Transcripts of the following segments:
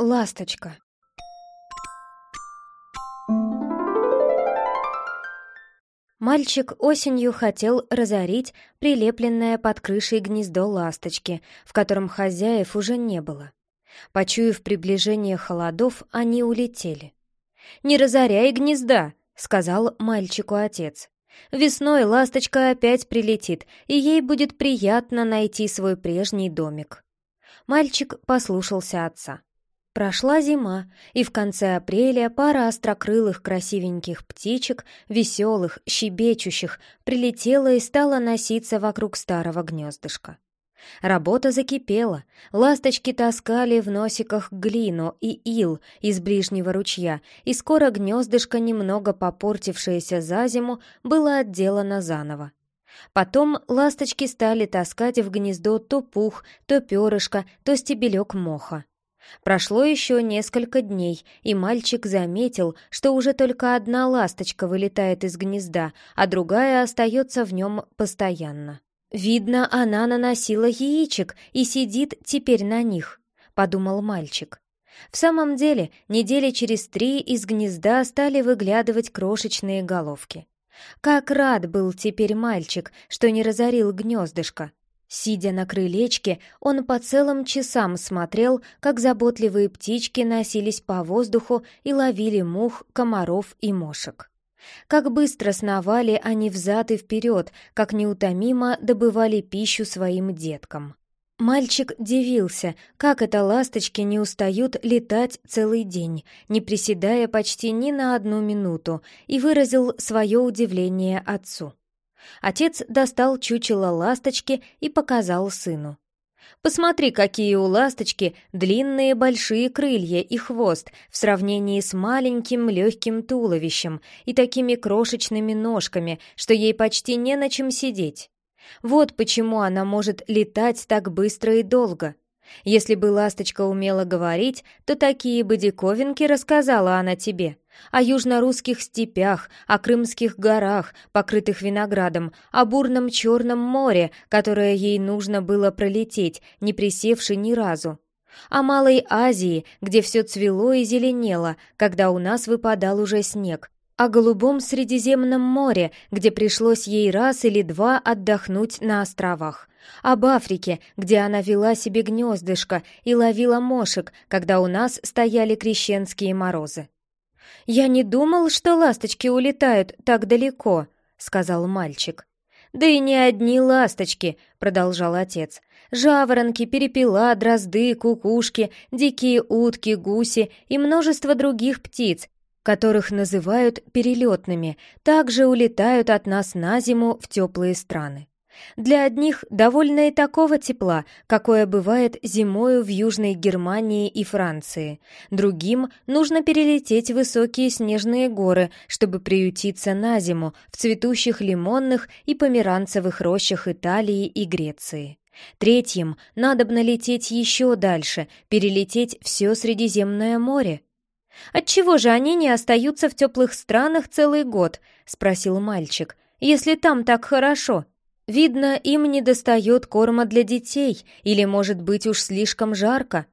Ласточка. Мальчик осенью хотел разорить прилепленное под крышей гнездо ласточки, в котором хозяев уже не было. Почуяв приближение холодов, они улетели. «Не разоряй гнезда!» — сказал мальчику отец. «Весной ласточка опять прилетит, и ей будет приятно найти свой прежний домик». Мальчик послушался отца. Прошла зима, и в конце апреля пара острокрылых красивеньких птичек, веселых, щебечущих, прилетела и стала носиться вокруг старого гнездышка. Работа закипела, ласточки таскали в носиках глину и ил из ближнего ручья, и скоро гнездышко, немного попортившееся за зиму, было отделано заново. Потом ласточки стали таскать в гнездо то пух, то перышко, то стебелек моха. Прошло еще несколько дней, и мальчик заметил, что уже только одна ласточка вылетает из гнезда, а другая остается в нем постоянно. «Видно, она наносила яичек и сидит теперь на них», — подумал мальчик. В самом деле, недели через три из гнезда стали выглядывать крошечные головки. Как рад был теперь мальчик, что не разорил гнездышко. Сидя на крылечке, он по целым часам смотрел, как заботливые птички носились по воздуху и ловили мух, комаров и мошек. Как быстро сновали они взад и вперед, как неутомимо добывали пищу своим деткам. Мальчик дивился, как это ласточки не устают летать целый день, не приседая почти ни на одну минуту, и выразил свое удивление отцу. Отец достал чучело ласточки и показал сыну. «Посмотри, какие у ласточки длинные большие крылья и хвост в сравнении с маленьким легким туловищем и такими крошечными ножками, что ей почти не на чем сидеть. Вот почему она может летать так быстро и долго. Если бы ласточка умела говорить, то такие бы диковинки рассказала она тебе о южно-русских степях, о крымских горах, покрытых виноградом, о бурном Черном море, которое ей нужно было пролететь, не присевши ни разу. О Малой Азии, где все цвело и зеленело, когда у нас выпадал уже снег, о голубом Средиземном море, где пришлось ей раз или два отдохнуть на островах, об Африке, где она вела себе гнездышко и ловила мошек, когда у нас стояли крещенские морозы. «Я не думал, что ласточки улетают так далеко», — сказал мальчик. «Да и не одни ласточки», — продолжал отец. «Жаворонки, перепела, дрозды, кукушки, дикие утки, гуси и множество других птиц, которых называют перелетными, также улетают от нас на зиму в теплые страны. Для одних довольно и такого тепла, какое бывает зимою в Южной Германии и Франции. Другим нужно перелететь высокие снежные горы, чтобы приютиться на зиму в цветущих лимонных и померанцевых рощах Италии и Греции. Третьим надобно лететь еще дальше, перелететь все Средиземное море. «Отчего же они не остаются в теплых странах целый год?» — спросил мальчик. «Если там так хорошо?» Видно, им не достает корма для детей, или, может быть, уж слишком жарко.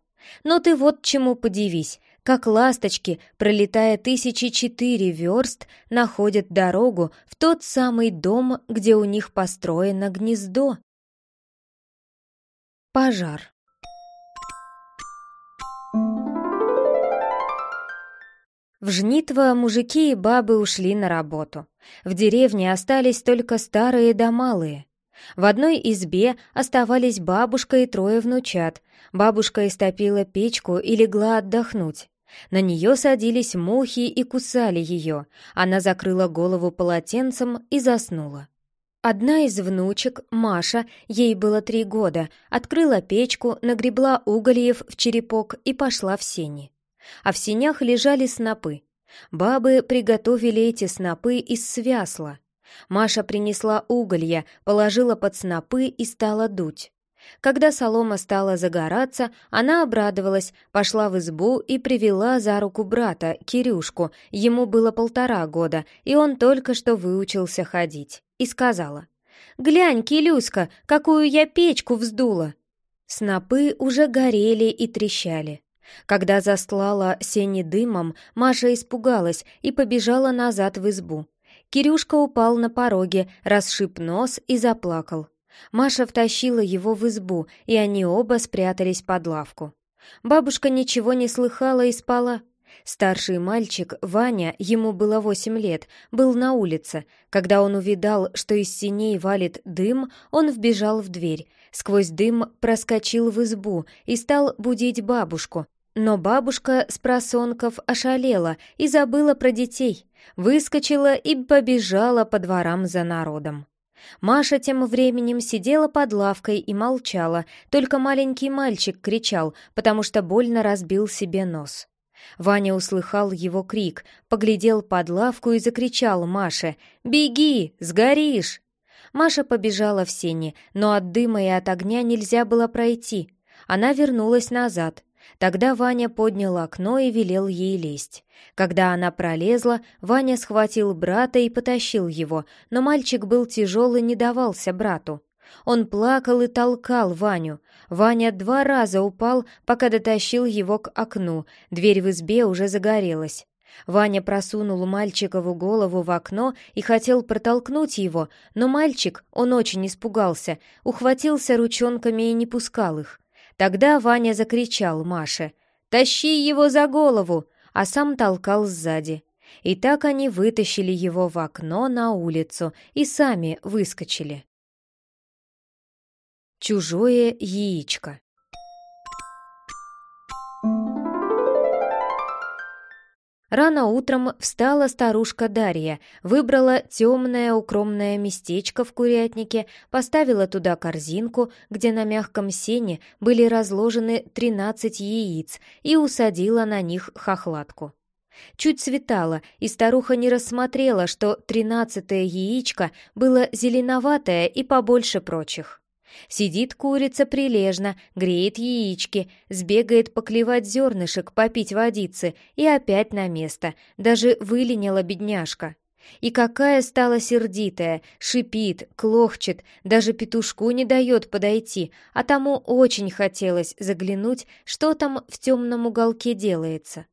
Но ты вот чему подивись, как ласточки, пролетая тысячи четыре верст, находят дорогу в тот самый дом, где у них построено гнездо. Пожар В Жнитво мужики и бабы ушли на работу. В деревне остались только старые да малые. В одной избе оставались бабушка и трое внучат. Бабушка истопила печку и легла отдохнуть. На нее садились мухи и кусали ее. Она закрыла голову полотенцем и заснула. Одна из внучек, Маша, ей было три года, открыла печку, нагребла угольев в черепок и пошла в сени. А в сенях лежали снопы. Бабы приготовили эти снопы из свясла. Маша принесла уголья, положила под снопы и стала дуть. Когда солома стала загораться, она обрадовалась, пошла в избу и привела за руку брата, Кирюшку, ему было полтора года, и он только что выучился ходить, и сказала, «Глянь, Килюська, какую я печку вздула!» Снопы уже горели и трещали. Когда застлала сени дымом, Маша испугалась и побежала назад в избу. Кирюшка упал на пороге, расшиб нос и заплакал. Маша втащила его в избу, и они оба спрятались под лавку. Бабушка ничего не слыхала и спала. Старший мальчик, Ваня, ему было восемь лет, был на улице. Когда он увидал, что из синей валит дым, он вбежал в дверь. Сквозь дым проскочил в избу и стал будить бабушку. Но бабушка с просонков ошалела и забыла про детей. Выскочила и побежала по дворам за народом. Маша тем временем сидела под лавкой и молчала, только маленький мальчик кричал, потому что больно разбил себе нос. Ваня услыхал его крик, поглядел под лавку и закричал Маше «Беги, сгоришь!». Маша побежала в сени, но от дыма и от огня нельзя было пройти. Она вернулась назад. Тогда Ваня поднял окно и велел ей лезть. Когда она пролезла, Ваня схватил брата и потащил его, но мальчик был тяжел и не давался брату. Он плакал и толкал Ваню. Ваня два раза упал, пока дотащил его к окну. Дверь в избе уже загорелась. Ваня просунул мальчикову голову в окно и хотел протолкнуть его, но мальчик, он очень испугался, ухватился ручонками и не пускал их. Тогда Ваня закричал Маше «Тащи его за голову!», а сам толкал сзади. И так они вытащили его в окно на улицу и сами выскочили. Чужое яичко Рано утром встала старушка Дарья, выбрала темное укромное местечко в курятнике, поставила туда корзинку, где на мягком сене были разложены тринадцать яиц, и усадила на них хохлатку. Чуть светало, и старуха не рассмотрела, что тринадцатое яичко было зеленоватое и побольше прочих. Сидит курица прилежно, греет яички, сбегает поклевать зернышек, попить водицы и опять на место, даже выленила бедняжка. И какая стала сердитая, шипит, клохчет, даже петушку не дает подойти, а тому очень хотелось заглянуть, что там в темном уголке делается.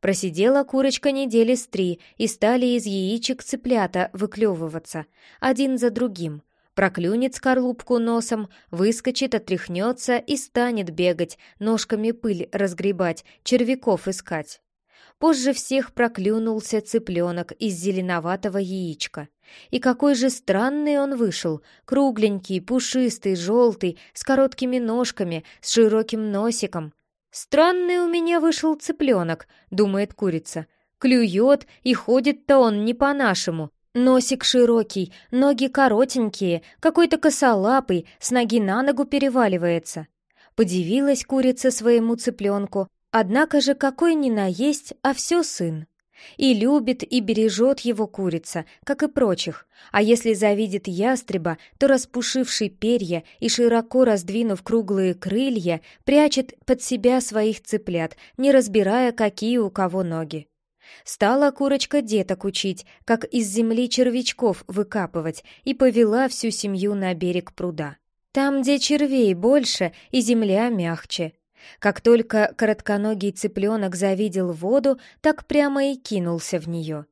Просидела курочка недели с три, и стали из яичек цыплята выклевываться, один за другим проклюнет скорлупку носом, выскочит, отряхнется и станет бегать, ножками пыль разгребать, червяков искать. Позже всех проклюнулся цыпленок из зеленоватого яичка. И какой же странный он вышел, кругленький, пушистый, желтый, с короткими ножками, с широким носиком. «Странный у меня вышел цыпленок», — думает курица. «Клюет, и ходит-то он не по-нашему, Носик широкий, ноги коротенькие, какой-то косолапый, с ноги на ногу переваливается. Подивилась курица своему цыпленку, однако же какой ни наесть, а все сын. И любит, и бережет его курица, как и прочих. А если завидит ястреба, то, распушивший перья и широко раздвинув круглые крылья, прячет под себя своих цыплят, не разбирая, какие у кого ноги. Стала курочка деток учить, как из земли червячков выкапывать, и повела всю семью на берег пруда. Там, где червей больше и земля мягче. Как только коротконогий цыпленок завидел воду, так прямо и кинулся в нее.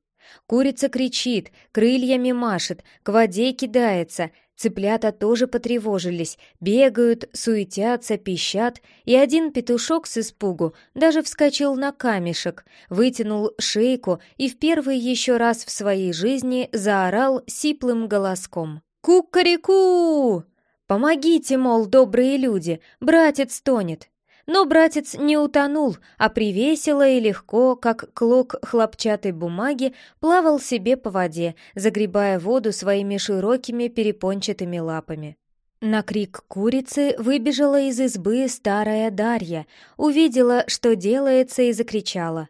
Курица кричит, крыльями машет, к воде кидается, Цыплята тоже потревожились, бегают, суетятся, пищат, и один петушок с испугу даже вскочил на камешек, вытянул шейку и в первый еще раз в своей жизни заорал сиплым голоском. «Ку-ка-ре-ку! Помогите, мол, добрые люди, братец тонет!» Но братец не утонул, а привесело и легко, как клок хлопчатой бумаги, плавал себе по воде, загребая воду своими широкими перепончатыми лапами. На крик курицы выбежала из избы старая Дарья, увидела, что делается, и закричала.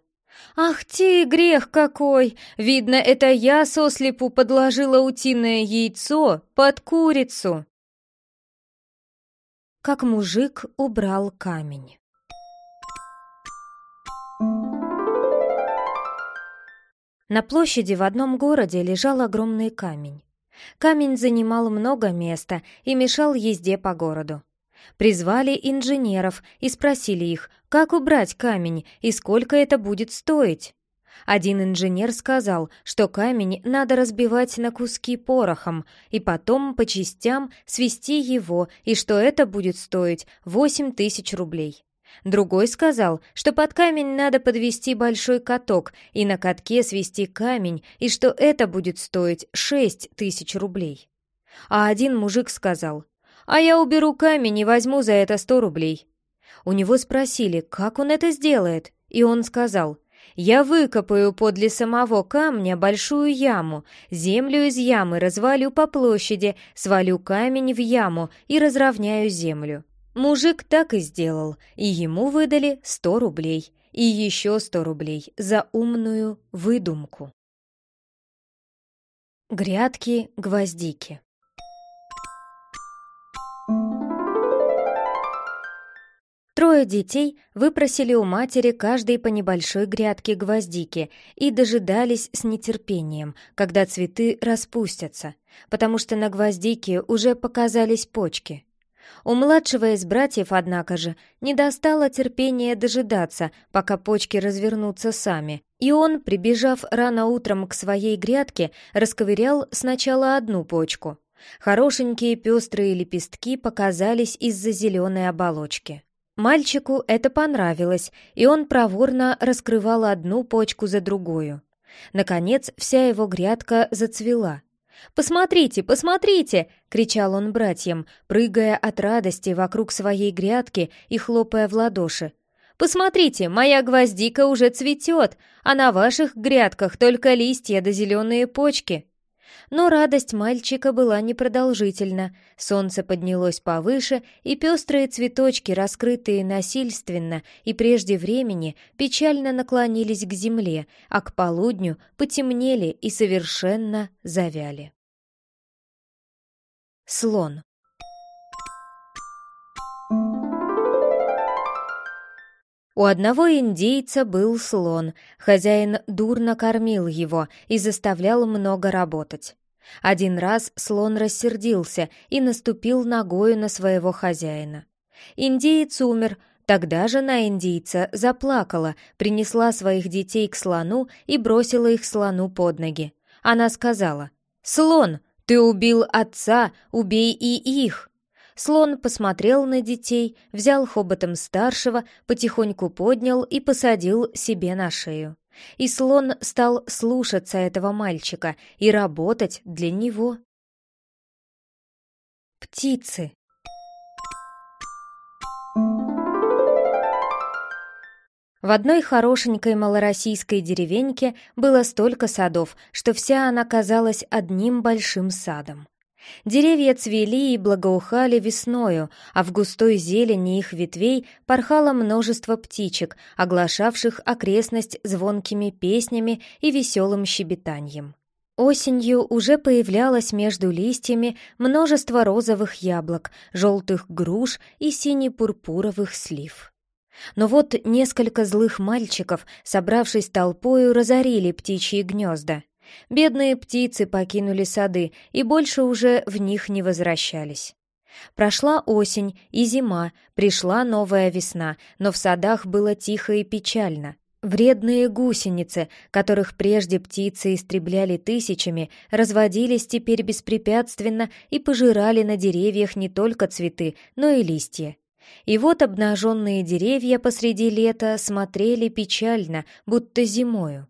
«Ах ты, грех какой! Видно, это я сослепу подложила утиное яйцо под курицу!» Как мужик убрал камень. На площади в одном городе лежал огромный камень. Камень занимал много места и мешал езде по городу. Призвали инженеров и спросили их, как убрать камень и сколько это будет стоить. Один инженер сказал, что камень надо разбивать на куски порохом и потом по частям свести его, и что это будет стоить 8 тысяч рублей. Другой сказал, что под камень надо подвести большой каток и на катке свести камень, и что это будет стоить 6 тысяч рублей. А один мужик сказал, «А я уберу камень и возьму за это 100 рублей». У него спросили, как он это сделает, и он сказал, я выкопаю подле самого камня большую яму, землю из ямы развалю по площади, свалю камень в яму и разровняю землю. Мужик так и сделал, и ему выдали сто рублей, и еще сто рублей за умную выдумку. Грядки Трое детей выпросили у матери каждой по небольшой грядке гвоздики и дожидались с нетерпением, когда цветы распустятся, потому что на гвоздике уже показались почки. У младшего из братьев, однако же, не достало терпения дожидаться, пока почки развернутся сами, и он, прибежав рано утром к своей грядке, расковырял сначала одну почку. Хорошенькие пестрые лепестки показались из-за зеленой оболочки. Мальчику это понравилось, и он проворно раскрывал одну почку за другую. Наконец, вся его грядка зацвела. «Посмотрите, посмотрите!» — кричал он братьям, прыгая от радости вокруг своей грядки и хлопая в ладоши. «Посмотрите, моя гвоздика уже цветет, а на ваших грядках только листья да зеленые почки!» Но радость мальчика была непродолжительна. Солнце поднялось повыше, и пестрые цветочки, раскрытые насильственно и прежде времени, печально наклонились к земле, а к полудню потемнели и совершенно завяли. Слон У одного индейца был слон, хозяин дурно кормил его и заставлял много работать. Один раз слон рассердился и наступил ногою на своего хозяина. Индеец умер, тогда жена индейца заплакала, принесла своих детей к слону и бросила их слону под ноги. Она сказала, «Слон, ты убил отца, убей и их!» Слон посмотрел на детей, взял хоботом старшего, потихоньку поднял и посадил себе на шею. И слон стал слушаться этого мальчика и работать для него. Птицы В одной хорошенькой малороссийской деревеньке было столько садов, что вся она казалась одним большим садом. Деревья цвели и благоухали весною, а в густой зелени их ветвей порхало множество птичек, оглашавших окрестность звонкими песнями и веселым щебетанием. Осенью уже появлялось между листьями множество розовых яблок, желтых груш и сине-пурпуровых слив. Но вот несколько злых мальчиков, собравшись толпою, разорили птичьи гнезда — Бедные птицы покинули сады и больше уже в них не возвращались. Прошла осень и зима, пришла новая весна, но в садах было тихо и печально. Вредные гусеницы, которых прежде птицы истребляли тысячами, разводились теперь беспрепятственно и пожирали на деревьях не только цветы, но и листья. И вот обнаженные деревья посреди лета смотрели печально, будто зимою.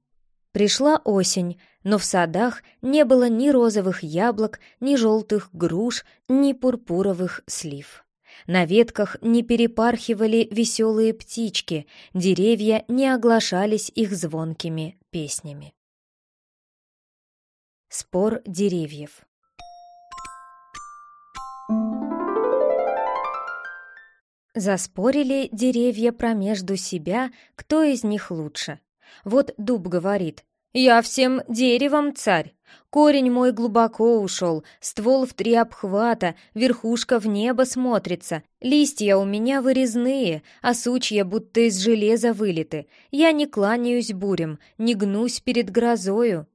Пришла осень, но в садах не было ни розовых яблок, ни желтых груш, ни пурпуровых слив. На ветках не перепархивали веселые птички, деревья не оглашались их звонкими песнями. Спор деревьев Заспорили деревья промежду себя, кто из них лучше. Вот дуб говорит, я всем деревом царь. Корень мой глубоко ушел, ствол в три обхвата, верхушка в небо смотрится. Листья у меня вырезные, а сучья будто из железа вылиты. Я не кланяюсь бурям, не гнусь перед грозою.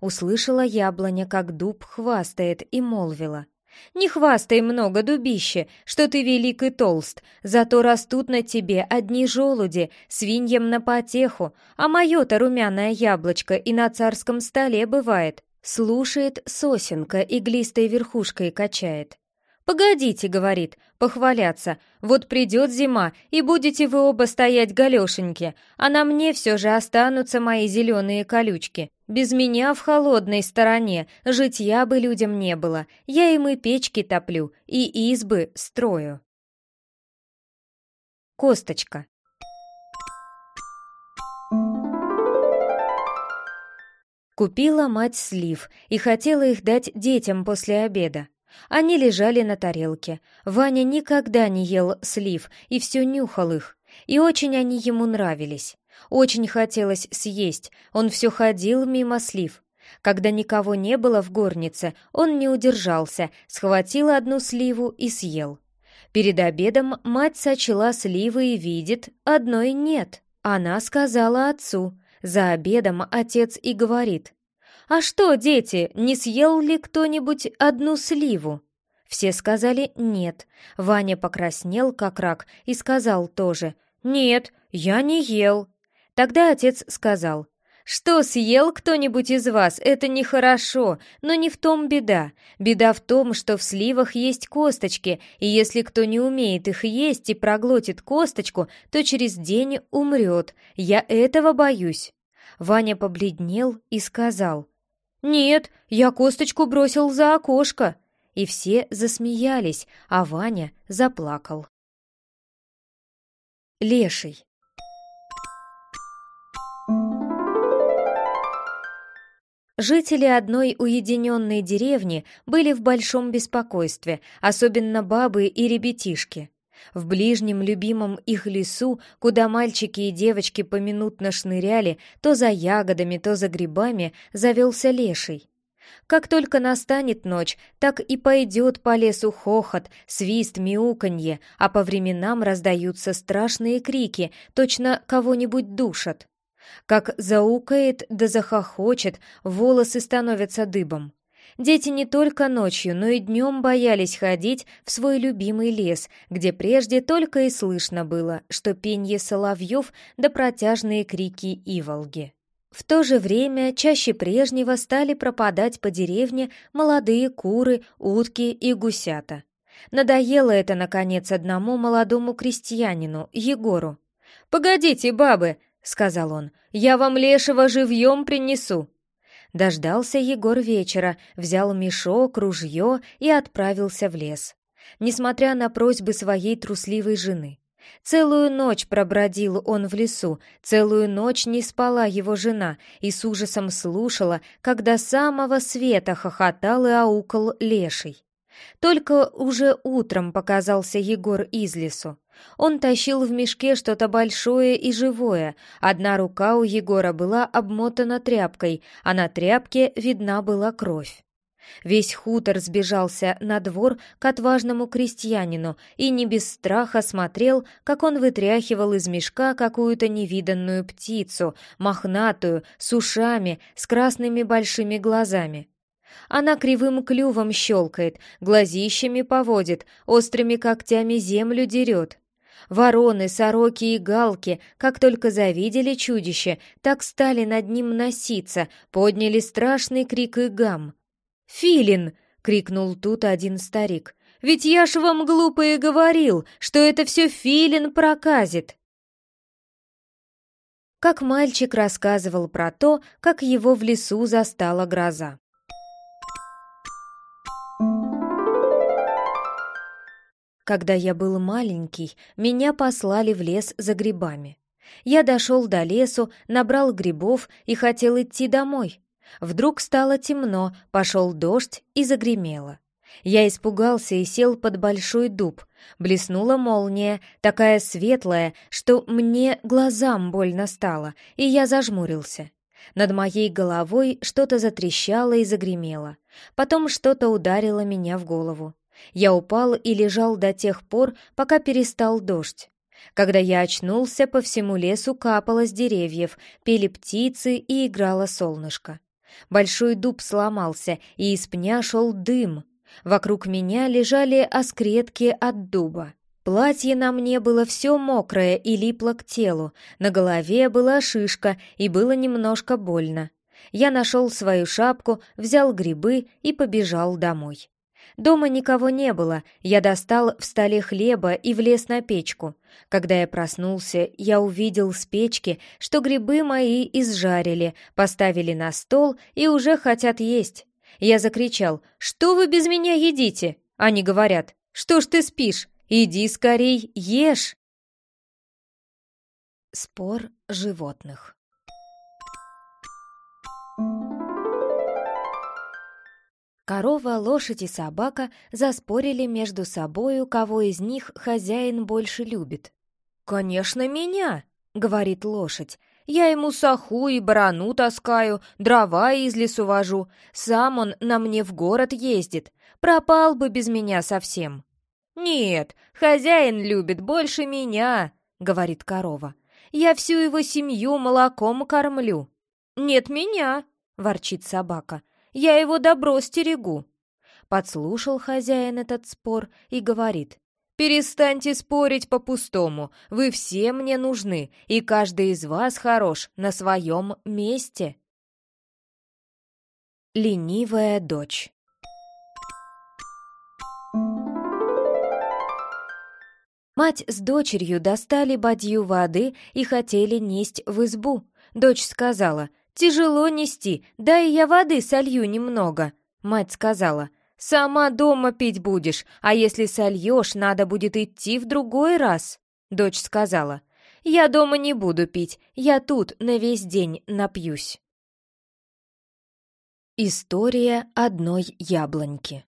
Услышала яблоня, как дуб хвастает, и молвила. Не хвастай много, дубище, что ты велик и толст, зато растут на тебе одни желуди, свиньям на потеху, а мое-то румяное яблочко и на царском столе бывает. Слушает сосенка, иглистой верхушкой качает. «Погодите», — говорит, — «похваляться. Вот придет зима, и будете вы оба стоять галешеньки, а на мне все же останутся мои зеленые колючки. Без меня в холодной стороне житья бы людям не было. Я им и печки топлю, и избы строю». Косточка. Купила мать слив и хотела их дать детям после обеда. Они лежали на тарелке. Ваня никогда не ел слив и все нюхал их. И очень они ему нравились. Очень хотелось съесть, он все ходил мимо слив. Когда никого не было в горнице, он не удержался, схватил одну сливу и съел. Перед обедом мать сочла сливы и видит, одной нет. Она сказала отцу. За обедом отец и говорит. «А что, дети, не съел ли кто-нибудь одну сливу?» Все сказали «нет». Ваня покраснел, как рак, и сказал тоже «нет, я не ел». Тогда отец сказал «Что, съел кто-нибудь из вас? Это нехорошо, но не в том беда. Беда в том, что в сливах есть косточки, и если кто не умеет их есть и проглотит косточку, то через день умрет. Я этого боюсь». Ваня побледнел и сказал «Нет, я косточку бросил за окошко!» И все засмеялись, а Ваня заплакал. Леший Жители одной уединенной деревни были в большом беспокойстве, особенно бабы и ребятишки. В ближнем любимом их лесу, куда мальчики и девочки поминутно шныряли, то за ягодами, то за грибами, завелся леший. Как только настанет ночь, так и пойдет по лесу хохот, свист, мяуканье, а по временам раздаются страшные крики, точно кого-нибудь душат. Как заукает да захохочет, волосы становятся дыбом. Дети не только ночью, но и днем боялись ходить в свой любимый лес, где прежде только и слышно было, что пенье соловьев да протяжные крики иволги. В то же время чаще прежнего стали пропадать по деревне молодые куры, утки и гусята. Надоело это, наконец, одному молодому крестьянину, Егору. «Погодите, бабы!» — сказал он. «Я вам лешего живьем принесу!» Дождался Егор вечера, взял мешок, ружье и отправился в лес. Несмотря на просьбы своей трусливой жены. Целую ночь пробродил он в лесу, целую ночь не спала его жена и с ужасом слушала, когда самого света хохотал и аукал леший. Только уже утром показался Егор из лесу. Он тащил в мешке что-то большое и живое. Одна рука у Егора была обмотана тряпкой, а на тряпке видна была кровь. Весь хутор сбежался на двор к отважному крестьянину и не без страха смотрел, как он вытряхивал из мешка какую-то невиданную птицу, мохнатую, с ушами, с красными большими глазами. Она кривым клювом щелкает, глазищами поводит, острыми когтями землю дерет. Вороны, сороки и галки, как только завидели чудище, так стали над ним носиться, подняли страшный крик и гам. «Филин!» — крикнул тут один старик. «Ведь я ж вам глупо и говорил, что это все Филин проказит!» Как мальчик рассказывал про то, как его в лесу застала гроза. Когда я был маленький, меня послали в лес за грибами. Я дошел до лесу, набрал грибов и хотел идти домой. Вдруг стало темно, пошел дождь и загремело. Я испугался и сел под большой дуб. Блеснула молния, такая светлая, что мне глазам больно стало, и я зажмурился. Над моей головой что-то затрещало и загремело. Потом что-то ударило меня в голову. Я упал и лежал до тех пор, пока перестал дождь. Когда я очнулся, по всему лесу капало с деревьев, пели птицы и играло солнышко. Большой дуб сломался, и из пня шел дым. Вокруг меня лежали оскретки от дуба. Платье на мне было все мокрое и липло к телу, на голове была шишка и было немножко больно. Я нашел свою шапку, взял грибы и побежал домой. Дома никого не было, я достал в столе хлеба и влез на печку. Когда я проснулся, я увидел с печки, что грибы мои изжарили, поставили на стол и уже хотят есть. Я закричал «Что вы без меня едите?» Они говорят «Что ж ты спишь? Иди скорей, ешь!» Спор животных Корова, лошадь и собака заспорили между собою, кого из них хозяин больше любит. «Конечно, меня!» — говорит лошадь. «Я ему саху и барану таскаю, дрова из лесу вожу. Сам он на мне в город ездит. Пропал бы без меня совсем». «Нет, хозяин любит больше меня», — говорит корова. «Я всю его семью молоком кормлю». «Нет меня», — ворчит собака. Я его добро стерегу». Подслушал хозяин этот спор и говорит. «Перестаньте спорить по-пустому. Вы все мне нужны, и каждый из вас хорош на своем месте». Ленивая дочь Мать с дочерью достали бадью воды и хотели несть в избу. Дочь сказала — «Тяжело нести, дай я воды солью немного», — мать сказала. «Сама дома пить будешь, а если сольешь, надо будет идти в другой раз», — дочь сказала. «Я дома не буду пить, я тут на весь день напьюсь». История одной яблоньки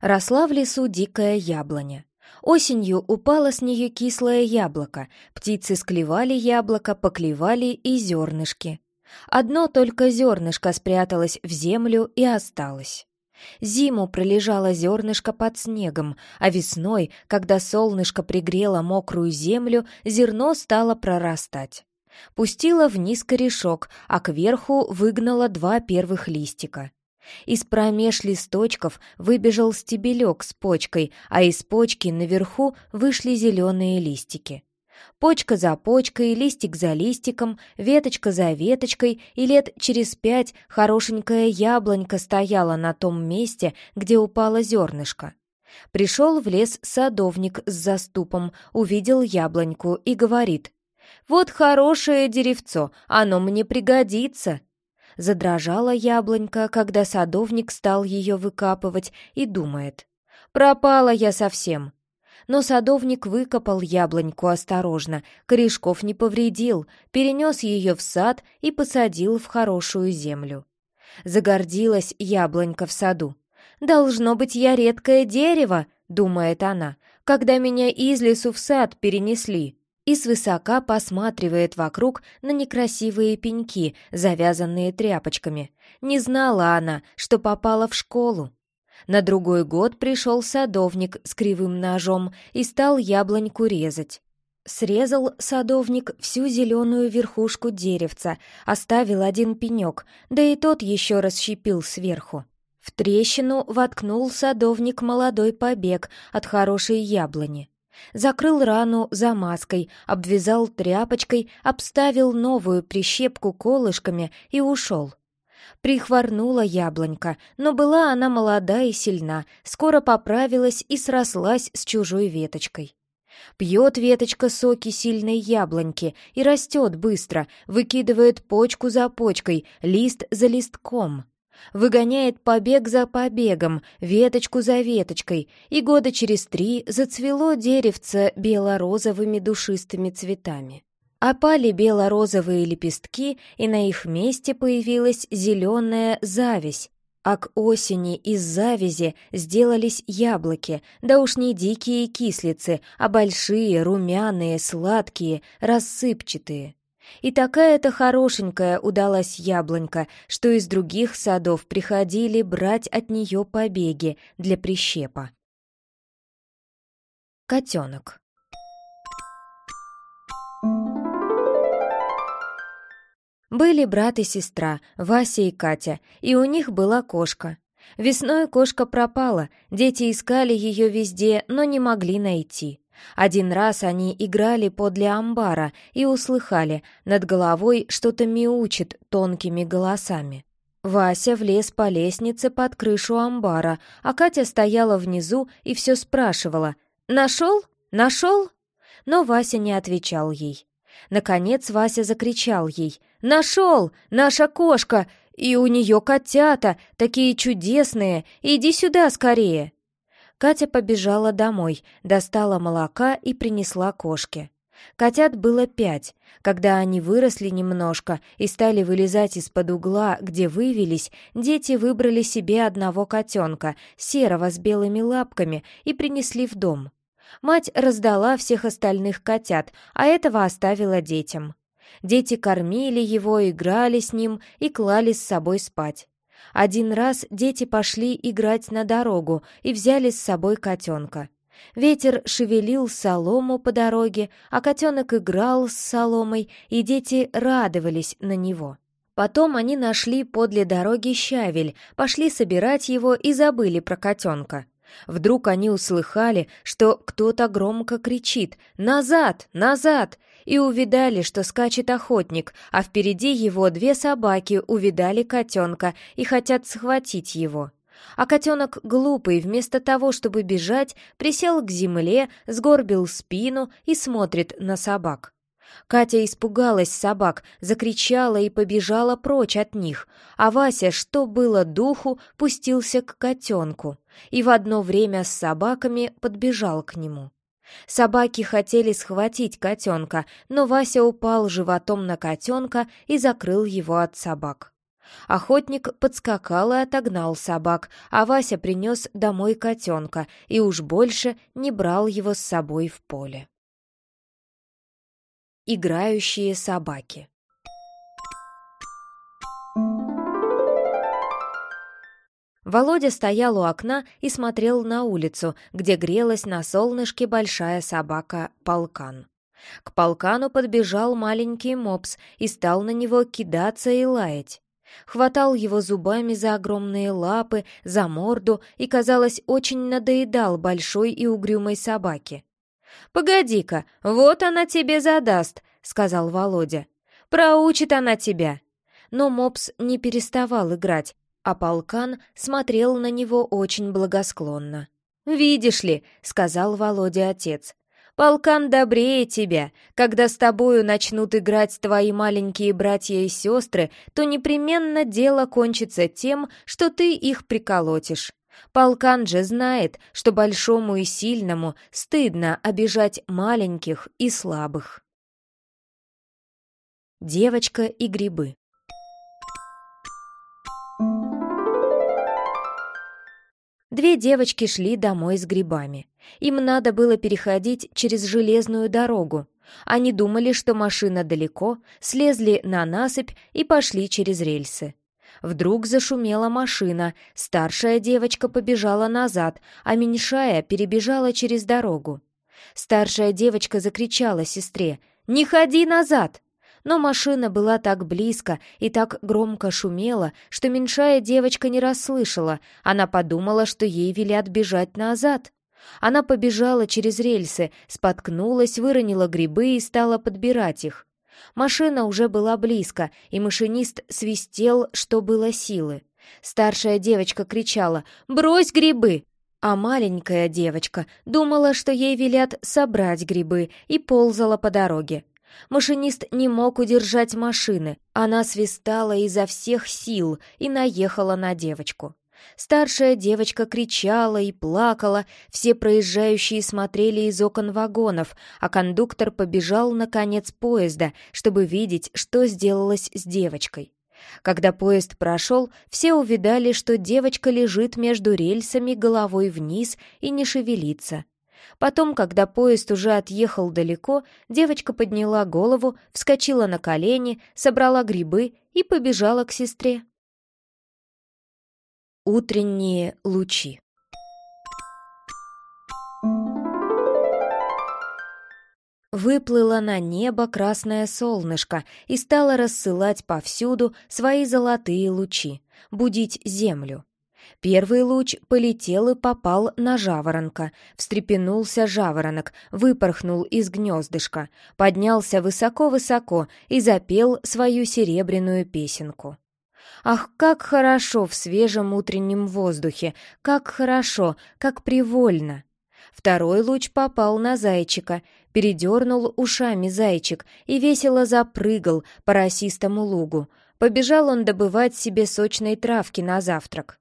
Росла в лесу дикая яблоня. Осенью упало с нее кислое яблоко, птицы склевали яблоко, поклевали и зернышки. Одно только зернышко спряталось в землю и осталось. Зиму пролежало зернышко под снегом, а весной, когда солнышко пригрело мокрую землю, зерно стало прорастать. Пустила вниз корешок, а кверху выгнала два первых листика. Из промеж листочков выбежал стебелек с почкой, а из почки наверху вышли зеленые листики. Почка за почкой, листик за листиком, веточка за веточкой, и лет через пять хорошенькая яблонька стояла на том месте, где упало зернышко. Пришел в лес садовник с заступом, увидел яблоньку и говорит, «Вот хорошее деревцо, оно мне пригодится». Задрожала яблонька, когда садовник стал ее выкапывать, и думает. «Пропала я совсем». Но садовник выкопал яблоньку осторожно, корешков не повредил, перенес ее в сад и посадил в хорошую землю. Загордилась яблонька в саду. «Должно быть, я редкое дерево», — думает она, «когда меня из лесу в сад перенесли» и свысока посматривает вокруг на некрасивые пеньки, завязанные тряпочками. Не знала она, что попала в школу. На другой год пришел садовник с кривым ножом и стал яблоньку резать. Срезал садовник всю зеленую верхушку деревца, оставил один пенек, да и тот еще расщепил сверху. В трещину воткнул садовник молодой побег от хорошей яблони. Закрыл рану замазкой, обвязал тряпочкой, обставил новую прищепку колышками и ушел. Прихворнула яблонька, но была она молода и сильна, скоро поправилась и срослась с чужой веточкой. Пьет веточка соки сильной яблоньки и растет быстро, выкидывает почку за почкой, лист за листком выгоняет побег за побегом, веточку за веточкой, и года через три зацвело деревце бело-розовыми душистыми цветами. Опали бело-розовые лепестки, и на их месте появилась зеленая зависть, а к осени из завязи сделались яблоки, да уж не дикие кислицы, а большие, румяные, сладкие, рассыпчатые. И такая-то хорошенькая удалась яблонька, что из других садов приходили брать от нее побеги для прищепа. Котенок Были брат и сестра, Вася и Катя, и у них была кошка. Весной кошка пропала, дети искали ее везде, но не могли найти. Один раз они играли подле амбара и услыхали, над головой что-то мяучит тонкими голосами. Вася влез по лестнице под крышу амбара, а Катя стояла внизу и все спрашивала «Нашел? Нашел?» Но Вася не отвечал ей. Наконец Вася закричал ей «Нашел! Наша кошка! И у нее котята, такие чудесные! Иди сюда скорее!» Катя побежала домой, достала молока и принесла кошке. Котят было пять. Когда они выросли немножко и стали вылезать из-под угла, где вывелись, дети выбрали себе одного котенка, серого с белыми лапками, и принесли в дом. Мать раздала всех остальных котят, а этого оставила детям. Дети кормили его, играли с ним и клали с собой спать. Один раз дети пошли играть на дорогу и взяли с собой котенка. Ветер шевелил солому по дороге, а котенок играл с соломой, и дети радовались на него. Потом они нашли подле дороги щавель, пошли собирать его и забыли про котенка. Вдруг они услыхали, что кто-то громко кричит «Назад! Назад!» И увидали, что скачет охотник, а впереди его две собаки увидали котенка и хотят схватить его. А котенок глупый, вместо того, чтобы бежать, присел к земле, сгорбил спину и смотрит на собак. Катя испугалась собак, закричала и побежала прочь от них, а Вася, что было духу, пустился к котенку и в одно время с собаками подбежал к нему. Собаки хотели схватить котенка, но Вася упал животом на котенка и закрыл его от собак. Охотник подскакал и отогнал собак, а Вася принес домой котенка и уж больше не брал его с собой в поле. Играющие собаки Володя стоял у окна и смотрел на улицу, где грелась на солнышке большая собака Полкан. К Полкану подбежал маленький мопс и стал на него кидаться и лаять. Хватал его зубами за огромные лапы, за морду и, казалось, очень надоедал большой и угрюмой собаке. «Погоди-ка, вот она тебе задаст», — сказал Володя. «Проучит она тебя». Но Мопс не переставал играть, а полкан смотрел на него очень благосклонно. «Видишь ли», — сказал Володя отец, — «полкан добрее тебя. Когда с тобою начнут играть твои маленькие братья и сестры, то непременно дело кончится тем, что ты их приколотишь. Полкан же знает, что большому и сильному стыдно обижать маленьких и слабых. Девочка и грибы Две девочки шли домой с грибами. Им надо было переходить через железную дорогу. Они думали, что машина далеко, слезли на насыпь и пошли через рельсы. Вдруг зашумела машина, старшая девочка побежала назад, а меньшая перебежала через дорогу. Старшая девочка закричала сестре «Не ходи назад!» Но машина была так близко и так громко шумела, что меньшая девочка не расслышала, она подумала, что ей велят бежать назад. Она побежала через рельсы, споткнулась, выронила грибы и стала подбирать их. Машина уже была близко, и машинист свистел, что было силы. Старшая девочка кричала «Брось грибы!», а маленькая девочка думала, что ей велят собрать грибы, и ползала по дороге. Машинист не мог удержать машины, она свистала изо всех сил и наехала на девочку. Старшая девочка кричала и плакала, все проезжающие смотрели из окон вагонов, а кондуктор побежал на конец поезда, чтобы видеть, что сделалось с девочкой. Когда поезд прошел, все увидали, что девочка лежит между рельсами головой вниз и не шевелится. Потом, когда поезд уже отъехал далеко, девочка подняла голову, вскочила на колени, собрала грибы и побежала к сестре. Утренние лучи выплыло на небо красное солнышко и стало рассылать повсюду свои золотые лучи, будить землю. Первый луч полетел и попал на жаворонка. Встрепенулся жаворонок, выпорхнул из гнездышка, поднялся высоко-высоко и запел свою серебряную песенку. Ах, как хорошо в свежем утреннем воздухе, как хорошо, как привольно! Второй луч попал на зайчика, передернул ушами зайчик и весело запрыгал по росистому лугу. Побежал он добывать себе сочной травки на завтрак.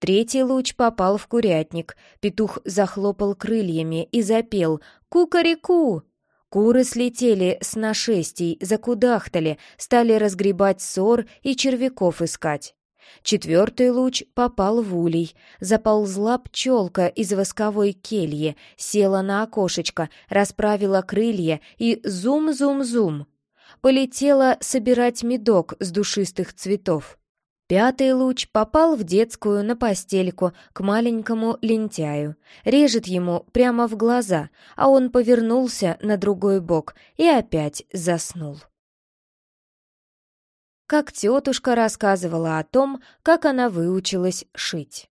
Третий луч попал в курятник. Петух захлопал крыльями и запел «Ку-ка-ре-ку!». Куры слетели с нашестей, закудахтали, стали разгребать ссор и червяков искать. Четвертый луч попал в улей. Заползла пчелка из восковой кельи, села на окошечко, расправила крылья и зум-зум-зум. Полетела собирать медок с душистых цветов. Пятый луч попал в детскую на постельку к маленькому лентяю. Режет ему прямо в глаза, а он повернулся на другой бок и опять заснул. Как тетушка рассказывала о том, как она выучилась шить.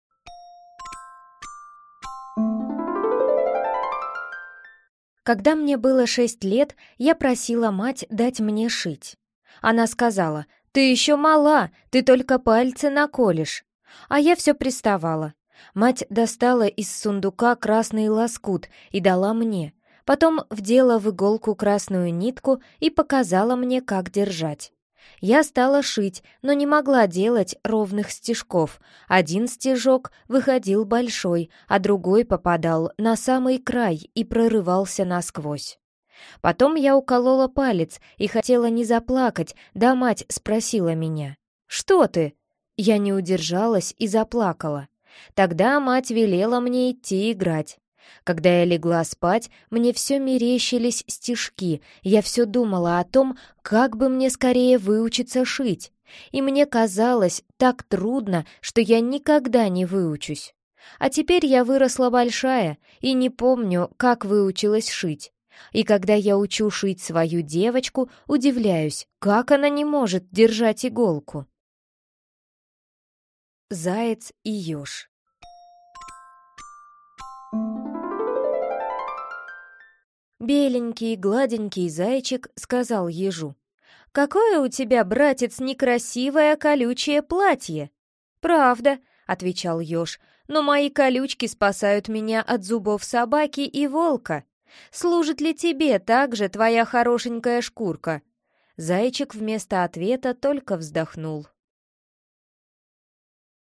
Когда мне было шесть лет, я просила мать дать мне шить. Она сказала, «Ты еще мала, ты только пальцы наколешь». А я все приставала. Мать достала из сундука красный лоскут и дала мне. Потом вдела в иголку красную нитку и показала мне, как держать. Я стала шить, но не могла делать ровных стежков. Один стежок выходил большой, а другой попадал на самый край и прорывался насквозь. Потом я уколола палец и хотела не заплакать, да мать спросила меня. «Что ты?» Я не удержалась и заплакала. Тогда мать велела мне идти играть. Когда я легла спать, мне все мерещились стишки, я все думала о том, как бы мне скорее выучиться шить. И мне казалось так трудно, что я никогда не выучусь. А теперь я выросла большая и не помню, как выучилась шить. И когда я учу шить свою девочку, удивляюсь, как она не может держать иголку. Заяц и еж Беленький, гладенький зайчик сказал ежу. «Какое у тебя, братец, некрасивое колючее платье!» «Правда», — отвечал еж, «но мои колючки спасают меня от зубов собаки и волка. Служит ли тебе также твоя хорошенькая шкурка?» Зайчик вместо ответа только вздохнул.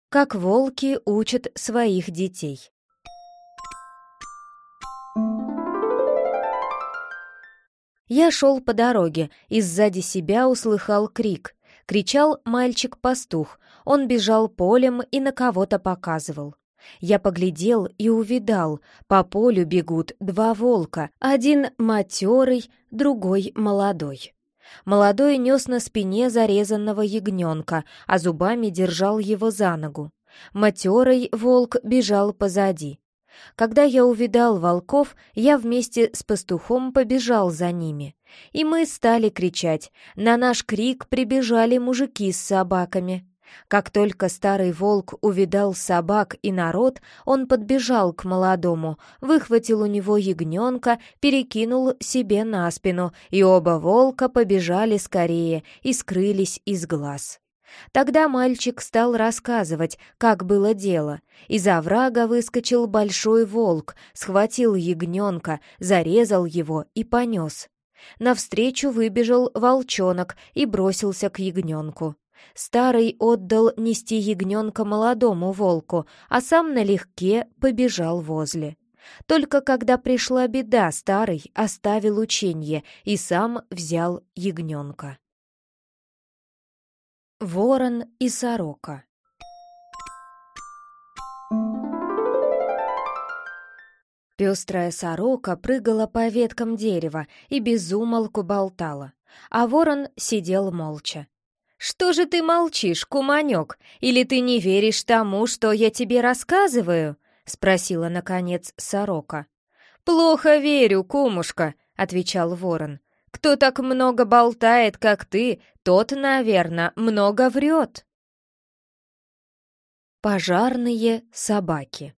Как волки учат своих детей. Я шел по дороге и сзади себя услыхал крик. Кричал мальчик-пастух. Он бежал полем и на кого-то показывал. Я поглядел и увидал, по полю бегут два волка, один матерый, другой молодой. Молодой нес на спине зарезанного ягненка, а зубами держал его за ногу. Матерый волк бежал позади. Когда я увидал волков, я вместе с пастухом побежал за ними. И мы стали кричать. На наш крик прибежали мужики с собаками. Как только старый волк увидал собак и народ, он подбежал к молодому, выхватил у него ягненка, перекинул себе на спину, и оба волка побежали скорее и скрылись из глаз. Тогда мальчик стал рассказывать, как было дело. Из оврага выскочил большой волк, схватил ягненка, зарезал его и понес. Навстречу выбежал волчонок и бросился к ягненку. Старый отдал нести ягненка молодому волку, а сам налегке побежал возле. Только когда пришла беда, старый оставил ученье и сам взял ягненка. Ворон и сорока Пестрая сорока прыгала по веткам дерева и безумолку болтала, а ворон сидел молча. «Что же ты молчишь, куманек? Или ты не веришь тому, что я тебе рассказываю?» — спросила, наконец, сорока. «Плохо верю, кумушка», — отвечал ворон. «Кто так много болтает, как ты, тот, наверное, много врет». Пожарные собаки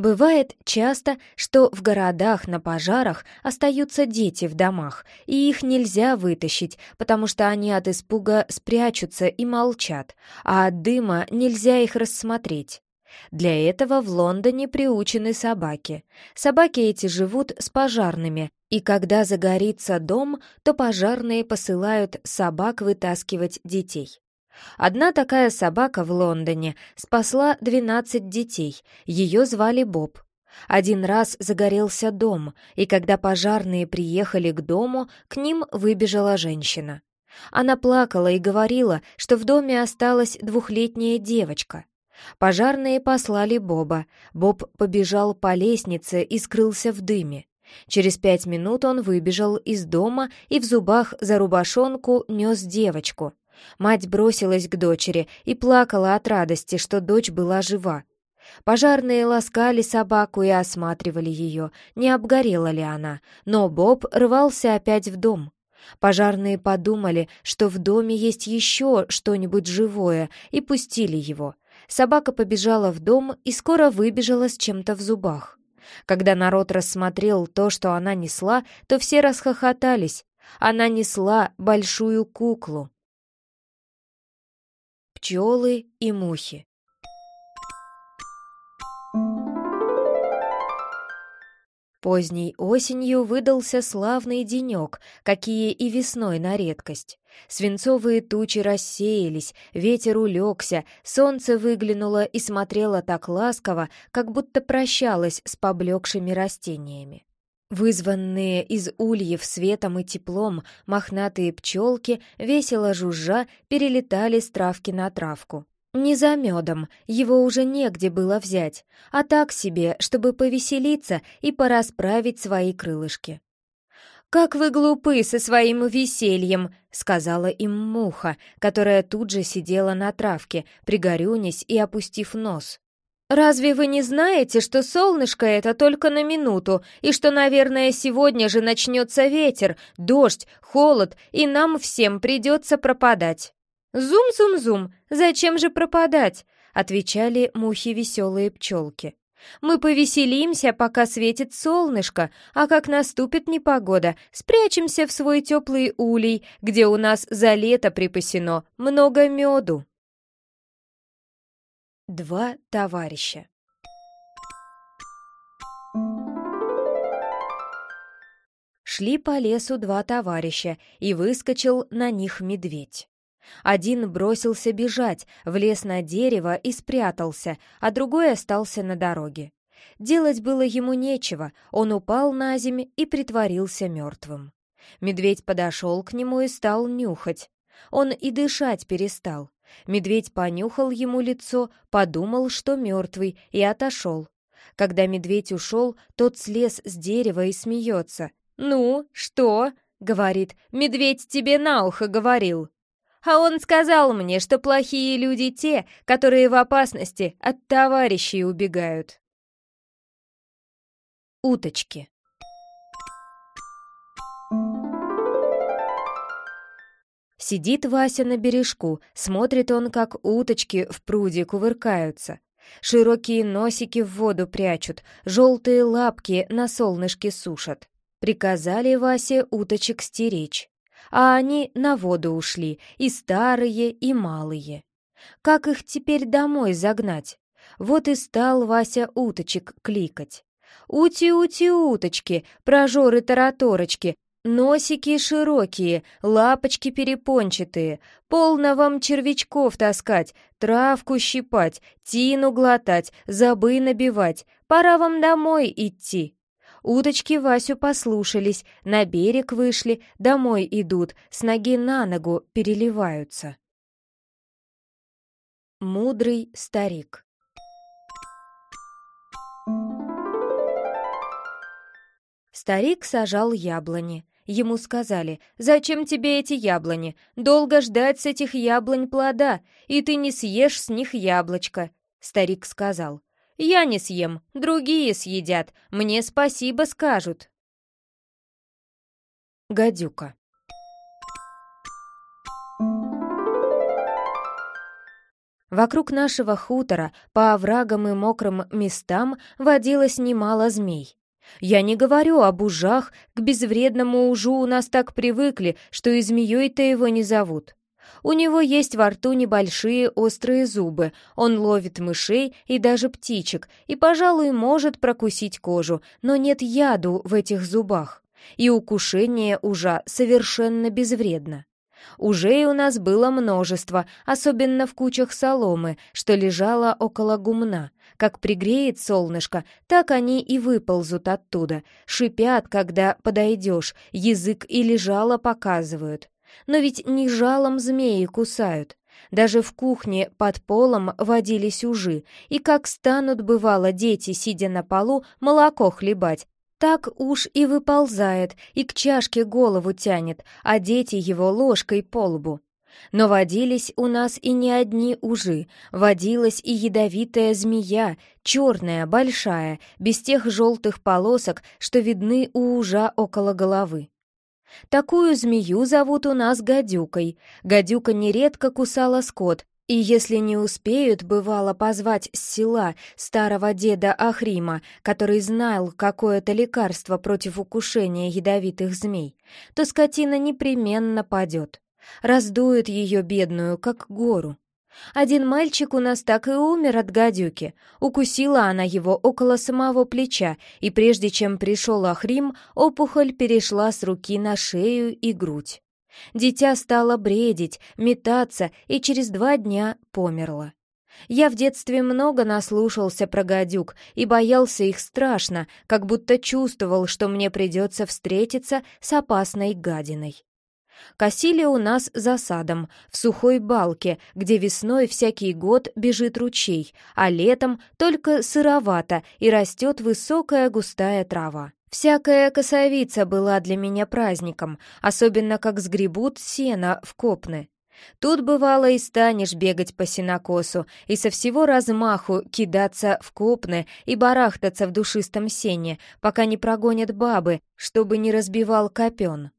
Бывает часто, что в городах на пожарах остаются дети в домах, и их нельзя вытащить, потому что они от испуга спрячутся и молчат, а от дыма нельзя их рассмотреть. Для этого в Лондоне приучены собаки. Собаки эти живут с пожарными, и когда загорится дом, то пожарные посылают собак вытаскивать детей. Одна такая собака в Лондоне спасла 12 детей, ее звали Боб. Один раз загорелся дом, и когда пожарные приехали к дому, к ним выбежала женщина. Она плакала и говорила, что в доме осталась двухлетняя девочка. Пожарные послали Боба. Боб побежал по лестнице и скрылся в дыме. Через пять минут он выбежал из дома и в зубах за рубашонку нес девочку. Мать бросилась к дочери и плакала от радости, что дочь была жива. Пожарные ласкали собаку и осматривали ее, не обгорела ли она, но Боб рвался опять в дом. Пожарные подумали, что в доме есть еще что-нибудь живое, и пустили его. Собака побежала в дом и скоро выбежала с чем-то в зубах. Когда народ рассмотрел то, что она несла, то все расхохотались. Она несла большую куклу пчелы и мухи. Поздней осенью выдался славный денек, какие и весной на редкость. Свинцовые тучи рассеялись, ветер улегся, солнце выглянуло и смотрело так ласково, как будто прощалось с поблекшими растениями. Вызванные из ульев светом и теплом мохнатые пчелки, весело жужжа, перелетали с травки на травку. Не за медом, его уже негде было взять, а так себе, чтобы повеселиться и порасправить свои крылышки. «Как вы глупы со своим весельем!» — сказала им муха, которая тут же сидела на травке, пригорюнясь и опустив нос. «Разве вы не знаете, что солнышко это только на минуту, и что, наверное, сегодня же начнется ветер, дождь, холод, и нам всем придется пропадать?» «Зум-зум-зум, зачем же пропадать?» — отвечали мухи-веселые пчелки. «Мы повеселимся, пока светит солнышко, а как наступит непогода, спрячемся в свой теплый улей, где у нас за лето припасено много меду». Два товарища. Шли по лесу два товарища, и выскочил на них медведь. Один бросился бежать, влез на дерево и спрятался, а другой остался на дороге. Делать было ему нечего, он упал на землю и притворился мертвым. Медведь подошел к нему и стал нюхать. Он и дышать перестал. Медведь понюхал ему лицо, подумал, что мертвый, и отошел. Когда медведь ушел, тот слез с дерева и смеется. «Ну, что?» — говорит. «Медведь тебе на ухо говорил». А он сказал мне, что плохие люди те, которые в опасности от товарищей убегают. Уточки Сидит Вася на бережку, смотрит он, как уточки в пруде кувыркаются. Широкие носики в воду прячут, желтые лапки на солнышке сушат. Приказали Васе уточек стеречь. А они на воду ушли, и старые, и малые. Как их теперь домой загнать? Вот и стал Вася уточек кликать. «Ути-ути, уточки, прожоры-тараторочки, Носики широкие, лапочки перепончатые, полно вам червячков таскать, травку щипать, тину глотать, забы набивать, пора вам домой идти. Уточки Васю послушались, на берег вышли, домой идут, с ноги на ногу переливаются. Мудрый старик Старик сажал яблони. Ему сказали, «Зачем тебе эти яблони? Долго ждать с этих яблонь плода, и ты не съешь с них яблочко». Старик сказал, «Я не съем, другие съедят, мне спасибо скажут». Гадюка Вокруг нашего хутора, по оврагам и мокрым местам, водилось немало змей. Я не говорю об ужах, к безвредному ужу у нас так привыкли, что и змеей-то его не зовут. У него есть во рту небольшие острые зубы, он ловит мышей и даже птичек, и, пожалуй, может прокусить кожу, но нет яду в этих зубах, и укушение ужа совершенно безвредно. Ужей у нас было множество, особенно в кучах соломы, что лежало около гумна. Как пригреет солнышко, так они и выползут оттуда, шипят, когда подойдешь, язык или жало показывают. Но ведь не жалом змеи кусают. Даже в кухне под полом водились ужи, и как станут, бывало, дети, сидя на полу, молоко хлебать, так уж и выползает, и к чашке голову тянет, а дети его ложкой по лбу. Но водились у нас и не одни ужи, водилась и ядовитая змея, черная, большая, без тех желтых полосок, что видны у ужа около головы. Такую змею зовут у нас гадюкой. Гадюка нередко кусала скот, и если не успеют, бывало, позвать с села старого деда Ахрима, который знал какое-то лекарство против укушения ядовитых змей, то скотина непременно падет. Раздует ее бедную, как гору. Один мальчик у нас так и умер от гадюки. Укусила она его около самого плеча, и прежде чем пришел Ахрим, опухоль перешла с руки на шею и грудь. Дитя стало бредить, метаться и через два дня померло. Я в детстве много наслушался про гадюк и боялся их страшно, как будто чувствовал, что мне придется встретиться с опасной гадиной. Косили у нас за садом, в сухой балке, где весной всякий год бежит ручей, а летом только сыровато и растет высокая густая трава. Всякая косовица была для меня праздником, особенно как сгребут сено в копны. Тут бывало и станешь бегать по сенокосу и со всего размаху кидаться в копны и барахтаться в душистом сене, пока не прогонят бабы, чтобы не разбивал копен.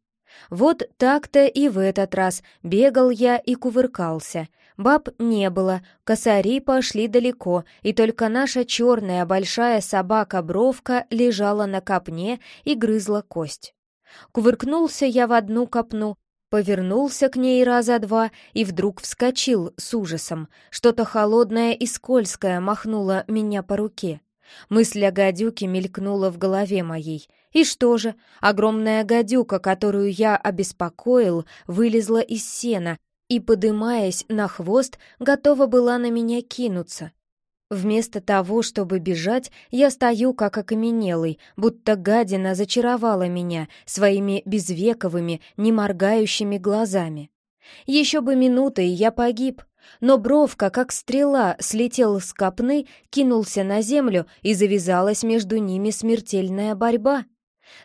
Вот так-то и в этот раз бегал я и кувыркался. Баб не было, косари пошли далеко, и только наша черная большая собака-бровка лежала на копне и грызла кость. Кувыркнулся я в одну копну, повернулся к ней раза два и вдруг вскочил с ужасом. Что-то холодное и скользкое махнуло меня по руке. Мысль о гадюке мелькнула в голове моей. И что же? Огромная гадюка, которую я обеспокоил, вылезла из сена и, подымаясь на хвост, готова была на меня кинуться. Вместо того, чтобы бежать, я стою как окаменелый, будто гадина зачаровала меня своими безвековыми, не моргающими глазами. Еще бы минута, и я погиб, но бровка, как стрела, слетел с копны, кинулся на землю, и завязалась между ними смертельная борьба.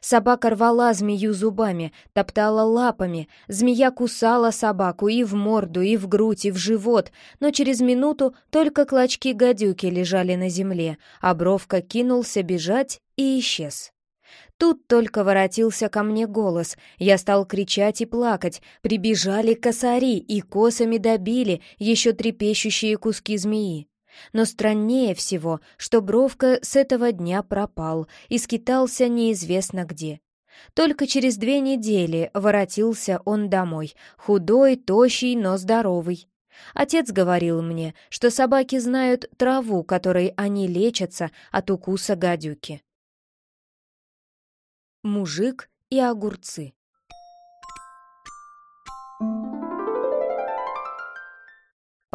Собака рвала змею зубами, топтала лапами, змея кусала собаку и в морду, и в грудь, и в живот, но через минуту только клочки гадюки лежали на земле, а бровка кинулся бежать и исчез. Тут только воротился ко мне голос. Я стал кричать и плакать. Прибежали косари и косами добили еще трепещущие куски змеи. Но страннее всего, что Бровка с этого дня пропал и скитался неизвестно где. Только через две недели воротился он домой, худой, тощий, но здоровый. Отец говорил мне, что собаки знают траву, которой они лечатся от укуса гадюки мужик и огурцы.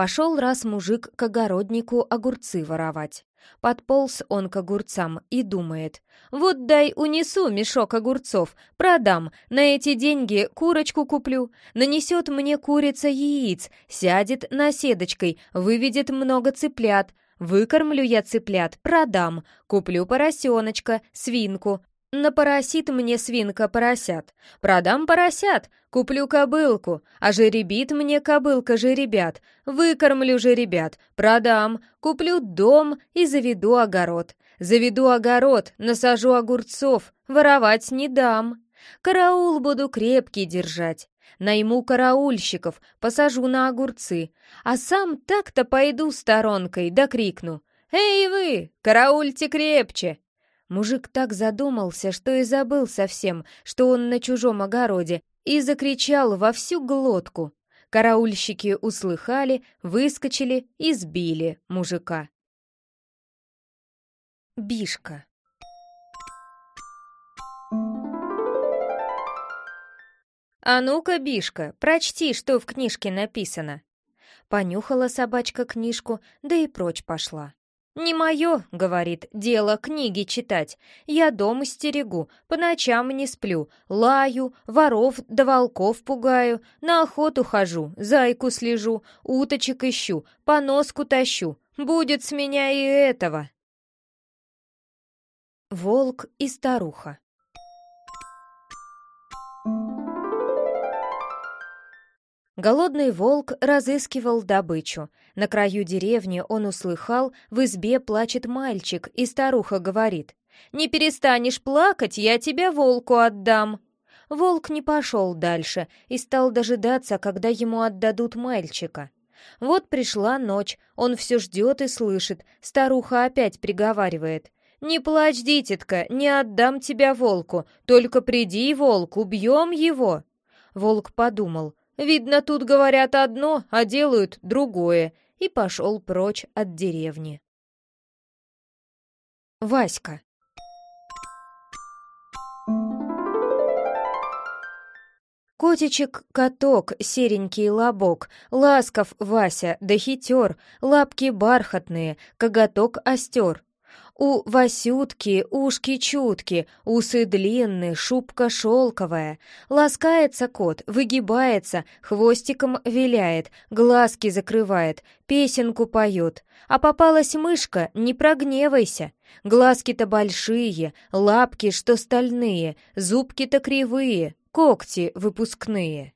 Пошел раз мужик к огороднику огурцы воровать. Подполз он к огурцам и думает, «Вот дай унесу мешок огурцов, продам, на эти деньги курочку куплю. Нанесет мне курица яиц, сядет наседочкой, выведет много цыплят. Выкормлю я цыплят, продам, куплю поросеночка, свинку, Напоросит мне свинка поросят. Продам поросят, куплю кобылку, а жеребит мне кобылка жеребят. Выкормлю жеребят, продам, куплю дом и заведу огород. Заведу огород, насажу огурцов, воровать не дам. Караул буду крепкий держать. Найму караульщиков, посажу на огурцы, а сам так-то пойду сторонкой да крикну. «Эй вы, караульте крепче!» Мужик так задумался, что и забыл совсем, что он на чужом огороде, и закричал во всю глотку. Караульщики услыхали, выскочили и сбили мужика. Бишка «А ну-ка, Бишка, прочти, что в книжке написано». Понюхала собачка книжку, да и прочь пошла. «Не мое, — говорит, — дело книги читать. Я дом стерегу, по ночам не сплю, лаю, воров да волков пугаю, на охоту хожу, зайку слежу, уточек ищу, по носку тащу. Будет с меня и этого!» Волк и старуха Голодный волк разыскивал добычу. На краю деревни он услыхал, в избе плачет мальчик, и старуха говорит, «Не перестанешь плакать, я тебя волку отдам». Волк не пошел дальше и стал дожидаться, когда ему отдадут мальчика. Вот пришла ночь, он все ждет и слышит, старуха опять приговаривает. «Не плачь, дитятка, не отдам тебя волку, только приди, волк, убьем его». Волк подумал, Видно, тут говорят одно, а делают другое, и пошел прочь от деревни. Васька Котичек-каток, серенький лобок, ласков Вася, да хитер, лапки бархатные, коготок остер. У Васютки ушки чутки, усы длинные, шубка шелковая. Ласкается кот, выгибается, хвостиком виляет, глазки закрывает, песенку поет. А попалась мышка, не прогневайся. Глазки-то большие, лапки, что стальные, зубки-то кривые, когти выпускные.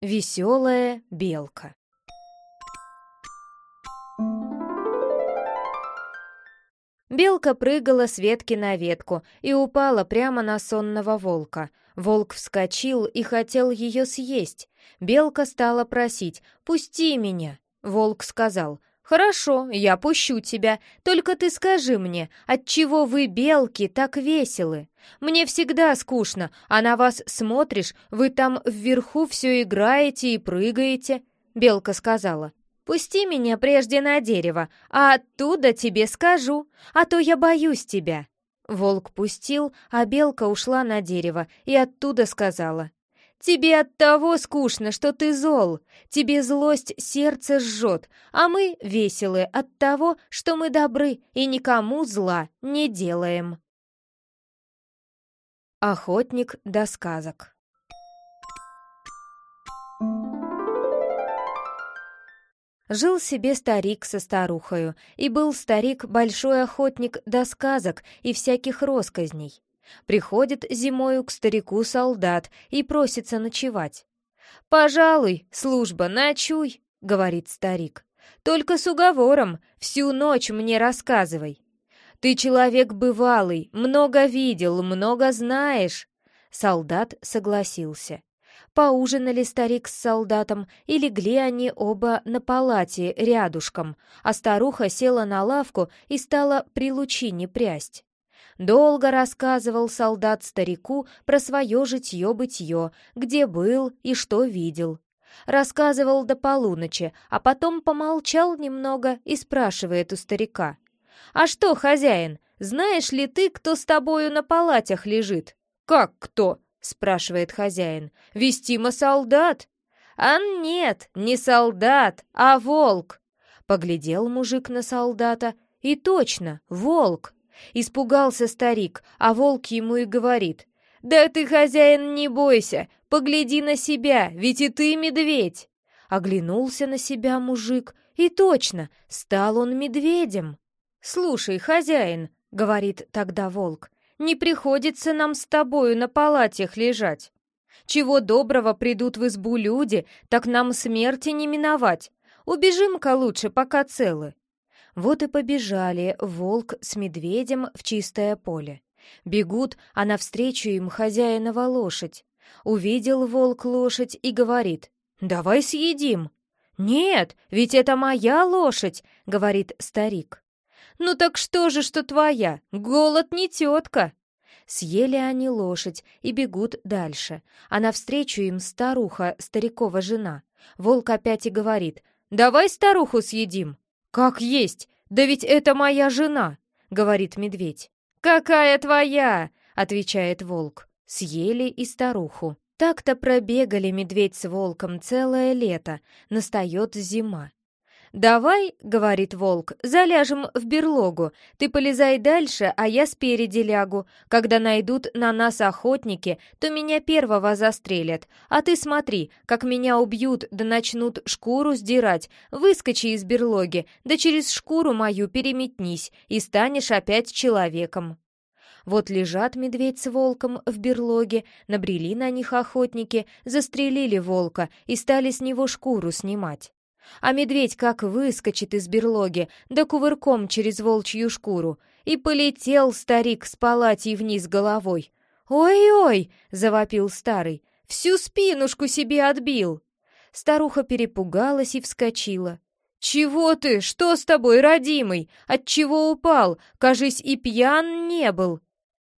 Веселая белка Белка прыгала с ветки на ветку и упала прямо на сонного волка. Волк вскочил и хотел ее съесть. Белка стала просить «Пусти меня!» Волк сказал «Хорошо, я пущу тебя, только ты скажи мне, отчего вы, белки, так веселы? Мне всегда скучно, а на вас смотришь, вы там вверху все играете и прыгаете». Белка сказала Пусти меня прежде на дерево, а оттуда тебе скажу, а то я боюсь тебя». Волк пустил, а белка ушла на дерево и оттуда сказала. «Тебе от того скучно, что ты зол. Тебе злость сердце жжет, а мы веселы от того, что мы добры и никому зла не делаем». Охотник до сказок Жил себе старик со старухою, и был старик большой охотник до сказок и всяких росказней. Приходит зимою к старику солдат и просится ночевать. «Пожалуй, служба, ночуй», — говорит старик. «Только с уговором, всю ночь мне рассказывай». «Ты человек бывалый, много видел, много знаешь». Солдат согласился. Поужинали старик с солдатом, и легли они оба на палате рядушком, а старуха села на лавку и стала при лучине прясть. Долго рассказывал солдат старику про свое житье-бытье, где был и что видел. Рассказывал до полуночи, а потом помолчал немного и спрашивает у старика. «А что, хозяин, знаешь ли ты, кто с тобою на палатях лежит?» «Как кто?» — спрашивает хозяин. «Вестимо солдат?» «А нет, не солдат, а волк!» Поглядел мужик на солдата, и точно, волк. Испугался старик, а волк ему и говорит. «Да ты, хозяин, не бойся, погляди на себя, ведь и ты медведь!» Оглянулся на себя мужик, и точно, стал он медведем. «Слушай, хозяин», — говорит тогда волк, — «не приходится нам с тобою на палатях лежать. Чего доброго придут в избу люди, так нам смерти не миновать. Убежим-ка лучше, пока целы». Вот и побежали волк с медведем в чистое поле. Бегут, а навстречу им хозяинова лошадь. Увидел волк лошадь и говорит, «Давай съедим». «Нет, ведь это моя лошадь», — говорит старик. «Ну так что же, что твоя? Голод не тетка!» Съели они лошадь и бегут дальше, а навстречу им старуха, старикова жена. Волк опять и говорит, «Давай старуху съедим». «Как есть? Да ведь это моя жена», — говорит медведь. «Какая твоя?» — отвечает волк. Съели и старуху. Так-то пробегали медведь с волком целое лето, настает зима. «Давай, — говорит волк, — заляжем в берлогу. Ты полезай дальше, а я спереди лягу. Когда найдут на нас охотники, то меня первого застрелят. А ты смотри, как меня убьют, да начнут шкуру сдирать. Выскочи из берлоги, да через шкуру мою переметнись, и станешь опять человеком». Вот лежат медведь с волком в берлоге, набрели на них охотники, застрелили волка и стали с него шкуру снимать. А медведь как выскочит из берлоги, да кувырком через волчью шкуру, и полетел старик с палатей вниз головой. «Ой-ой!» — завопил старый. «Всю спинушку себе отбил!» Старуха перепугалась и вскочила. «Чего ты? Что с тобой, родимый? Отчего упал? Кажись, и пьян не был!»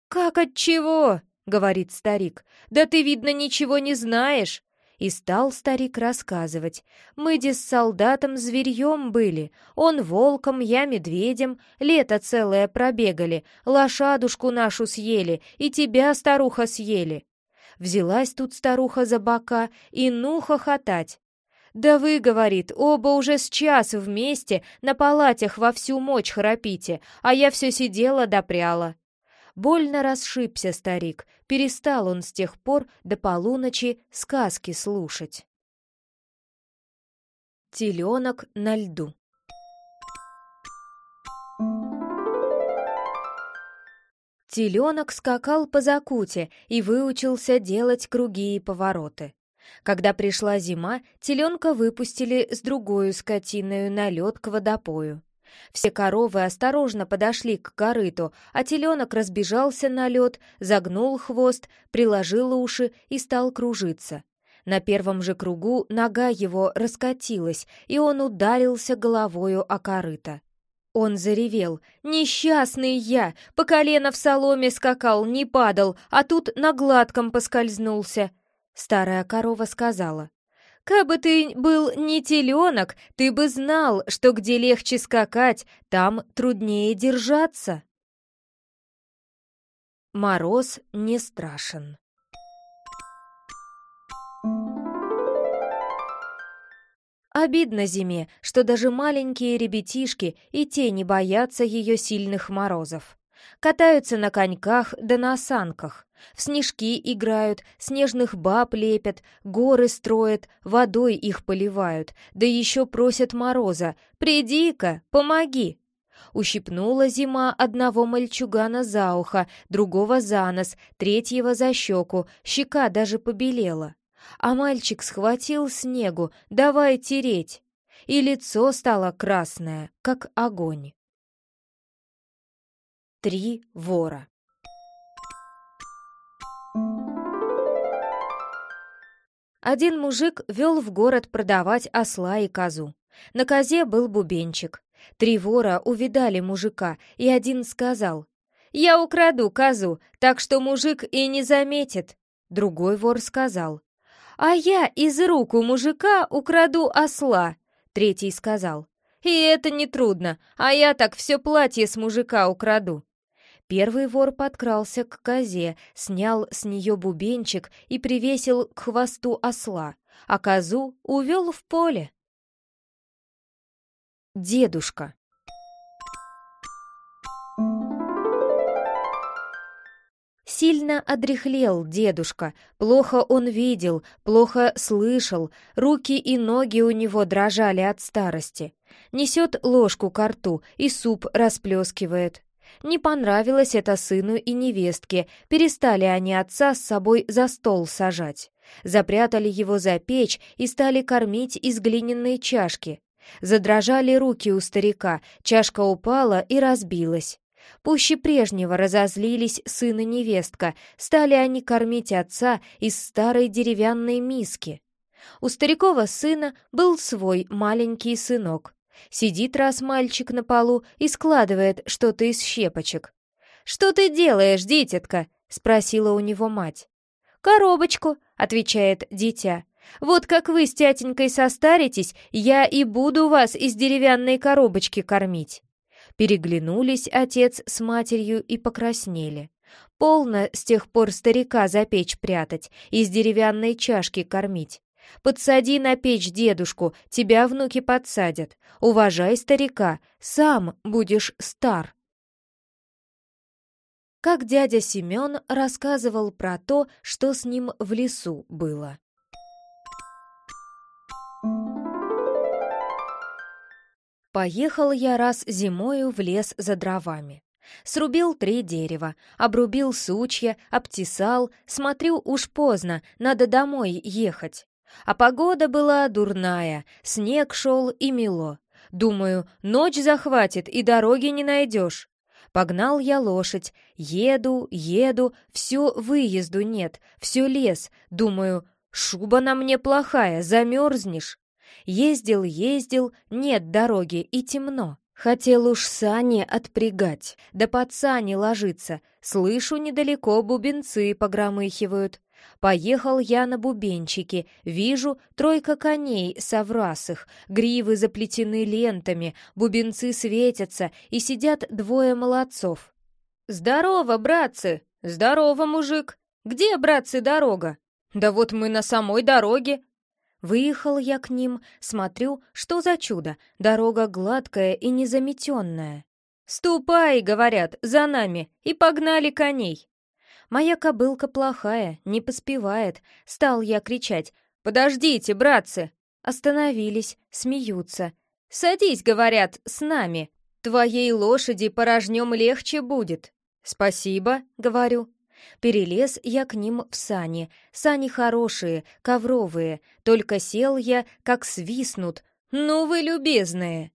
«Как от чего?» — говорит старик. «Да ты, видно, ничего не знаешь!» И стал старик рассказывать. «Мы с солдатом зверьем были. Он волком, я медведем. Лето целое пробегали. Лошадушку нашу съели. И тебя, старуха, съели». Взялась тут старуха за бока и ну хохотать. «Да вы, — говорит, — оба уже с час вместе на палатях во всю мочь храпите, а я все сидела допряла». Больно расшибся старик, перестал он с тех пор до полуночи сказки слушать. Теленок на льду Теленок скакал по закуте и выучился делать круги и повороты. Когда пришла зима, теленка выпустили с другой скотиною на лед к водопою. Все коровы осторожно подошли к корыту, а теленок разбежался на лед, загнул хвост, приложил уши и стал кружиться. На первом же кругу нога его раскатилась, и он ударился головою о корыто. Он заревел. «Несчастный я! По колено в соломе скакал, не падал, а тут на гладком поскользнулся!» Старая корова сказала. Кабы ты был не теленок, ты бы знал, что где легче скакать, там труднее держаться. Мороз не страшен. Обидно зиме, что даже маленькие ребятишки и те не боятся ее сильных морозов. Катаются на коньках да на санках, в снежки играют, снежных баб лепят, горы строят, водой их поливают, да еще просят мороза «Приди-ка, помоги!» Ущипнула зима одного мальчугана за ухо, другого за нос, третьего за щеку, щека даже побелела. А мальчик схватил снегу, давай тереть. И лицо стало красное, как огонь. Три вора Один мужик вел в город продавать осла и козу. На козе был бубенчик. Три вора увидали мужика, и один сказал, «Я украду козу, так что мужик и не заметит». Другой вор сказал, «А я из рук у мужика украду осла». Третий сказал, «И это нетрудно, а я так все платье с мужика украду». Первый вор подкрался к козе, снял с нее бубенчик и привесил к хвосту осла, а козу увел в поле. Дедушка Сильно одряхлел дедушка, плохо он видел, плохо слышал, руки и ноги у него дрожали от старости. Несет ложку ко рту и суп расплескивает. Не понравилось это сыну и невестке, перестали они отца с собой за стол сажать. Запрятали его за печь и стали кормить из глиняной чашки. Задрожали руки у старика, чашка упала и разбилась. Пуще прежнего разозлились сын и невестка, стали они кормить отца из старой деревянной миски. У старикова сына был свой маленький сынок. Сидит раз мальчик на полу и складывает что-то из щепочек. «Что ты делаешь, дитятка?» — спросила у него мать. «Коробочку», — отвечает дитя. «Вот как вы с тятенькой состаритесь, я и буду вас из деревянной коробочки кормить». Переглянулись отец с матерью и покраснели. Полно с тех пор старика за печь прятать, из деревянной чашки кормить. Подсади на печь дедушку, тебя внуки подсадят. Уважай старика, сам будешь стар. Как дядя Семен рассказывал про то, что с ним в лесу было. Поехал я раз зимою в лес за дровами. Срубил три дерева, обрубил сучья, обтесал. Смотрю, уж поздно, надо домой ехать. А погода была дурная, снег шел и мело. Думаю, ночь захватит и дороги не найдешь. Погнал я лошадь, еду, еду, все выезду нет, все лес. Думаю, шуба на мне плохая, замерзнешь. Ездил, ездил, нет дороги и темно. Хотел уж сани отпрягать, да под сани ложиться. Слышу, недалеко бубенцы погромыхивают. Поехал я на бубенчике, вижу тройка коней соврасых, гривы заплетены лентами, бубенцы светятся, и сидят двое молодцов. «Здорово, братцы! Здорово, мужик! Где, братцы, дорога?» «Да вот мы на самой дороге!» Выехал я к ним, смотрю, что за чудо, дорога гладкая и незаметенная. «Ступай!» — говорят, за нами, и погнали коней. Моя кобылка плохая, не поспевает. Стал я кричать «Подождите, братцы!» Остановились, смеются. «Садись, — говорят, — с нами. Твоей лошади порожнем легче будет». «Спасибо», — говорю. Перелез я к ним в сани. Сани хорошие, ковровые. Только сел я, как свистнут. «Ну вы любезные!»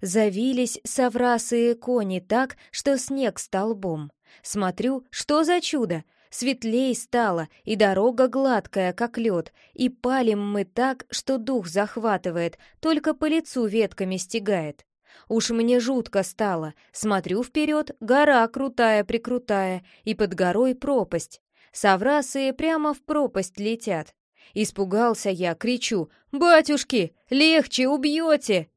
Завились соврасые кони так, что снег столбом. Смотрю, что за чудо! Светлей стало, и дорога гладкая, как лед, и палим мы так, что дух захватывает, только по лицу ветками стегает. Уж мне жутко стало. Смотрю вперед, гора крутая-прикрутая, и под горой пропасть. Соврасые прямо в пропасть летят. Испугался я, кричу «Батюшки, легче, убьете!»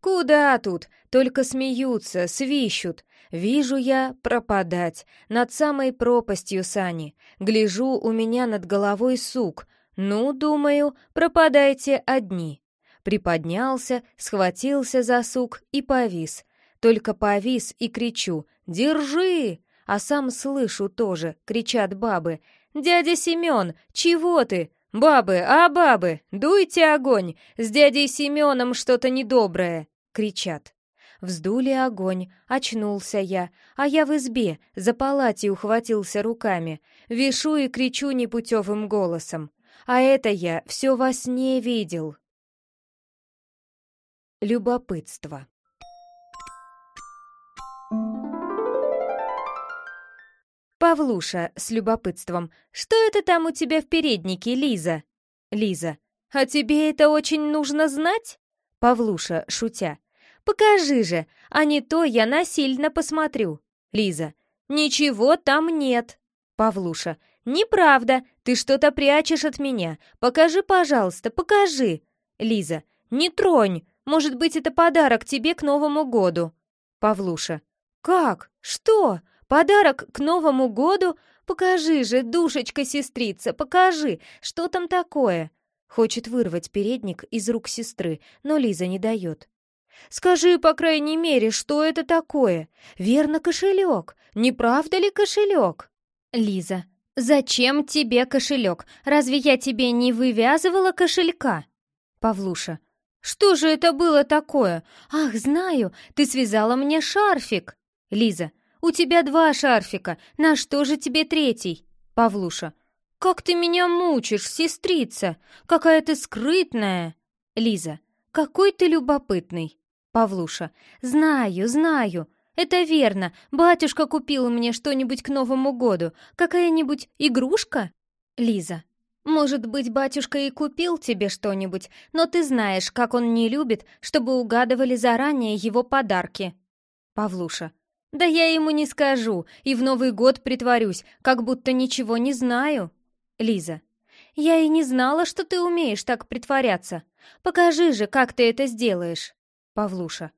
Куда тут? Только смеются, свищут. Вижу я пропадать. Над самой пропастью сани. Гляжу, у меня над головой сук. Ну, думаю, пропадайте одни. Приподнялся, схватился за сук и повис. Только повис и кричу «Держи!» А сам слышу тоже, кричат бабы. «Дядя Семен, чего ты? Бабы, а бабы, дуйте огонь! С дядей Семеном что-то недоброе!» кричат. Вздули огонь, очнулся я, а я в избе, за палати ухватился руками, вишу и кричу непутевым голосом. А это я все во сне видел. Любопытство. Павлуша с любопытством. «Что это там у тебя в переднике, Лиза?» Лиза. «А тебе это очень нужно знать?» Павлуша, шутя. Покажи же, а не то я насильно посмотрю. Лиза. Ничего там нет. Павлуша. Неправда, ты что-то прячешь от меня. Покажи, пожалуйста, покажи. Лиза. Не тронь. Может быть, это подарок тебе к Новому году. Павлуша. Как? Что? Подарок к Новому году? Покажи же, душечка-сестрица, покажи, что там такое? Хочет вырвать передник из рук сестры, но Лиза не дает. Скажи, по крайней мере, что это такое? Верно, кошелек. Не правда ли кошелек? Лиза. Зачем тебе кошелек? Разве я тебе не вывязывала кошелька? Павлуша. Что же это было такое? Ах, знаю, ты связала мне шарфик. Лиза. У тебя два шарфика, на что же тебе третий? Павлуша. Как ты меня мучишь, сестрица! Какая ты скрытная! Лиза. Какой ты любопытный! Павлуша. Знаю, знаю. Это верно. Батюшка купил мне что-нибудь к Новому году. Какая-нибудь игрушка? Лиза. Может быть, батюшка и купил тебе что-нибудь, но ты знаешь, как он не любит, чтобы угадывали заранее его подарки. Павлуша. Да я ему не скажу, и в Новый год притворюсь, как будто ничего не знаю. Лиза. Я и не знала, что ты умеешь так притворяться. Покажи же, как ты это сделаешь. Павлуша.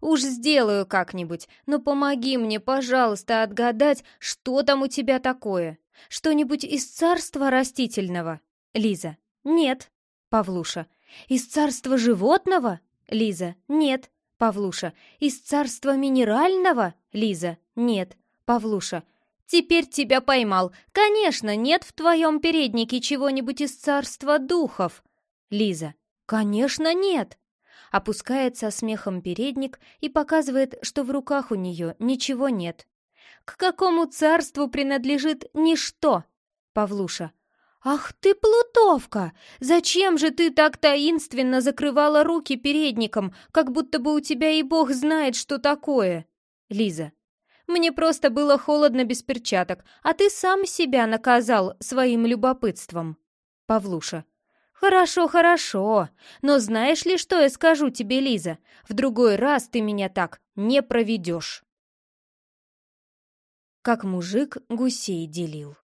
Уж сделаю как-нибудь, но помоги мне, пожалуйста, отгадать, что там у тебя такое. Что-нибудь из царства растительного? Лиза. Нет. Павлуша. Из царства животного? Лиза. Нет. Павлуша. Из царства минерального? Лиза. Нет. Павлуша. Теперь тебя поймал. Конечно, нет в твоем переднике чего-нибудь из царства духов. Лиза. Конечно, нет опускает со смехом передник и показывает, что в руках у нее ничего нет. «К какому царству принадлежит ничто?» Павлуша. «Ах ты, плутовка! Зачем же ты так таинственно закрывала руки передником, как будто бы у тебя и бог знает, что такое?» Лиза. «Мне просто было холодно без перчаток, а ты сам себя наказал своим любопытством». Павлуша. «Хорошо, хорошо. Но знаешь ли, что я скажу тебе, Лиза? В другой раз ты меня так не проведешь». Как мужик гусей делил.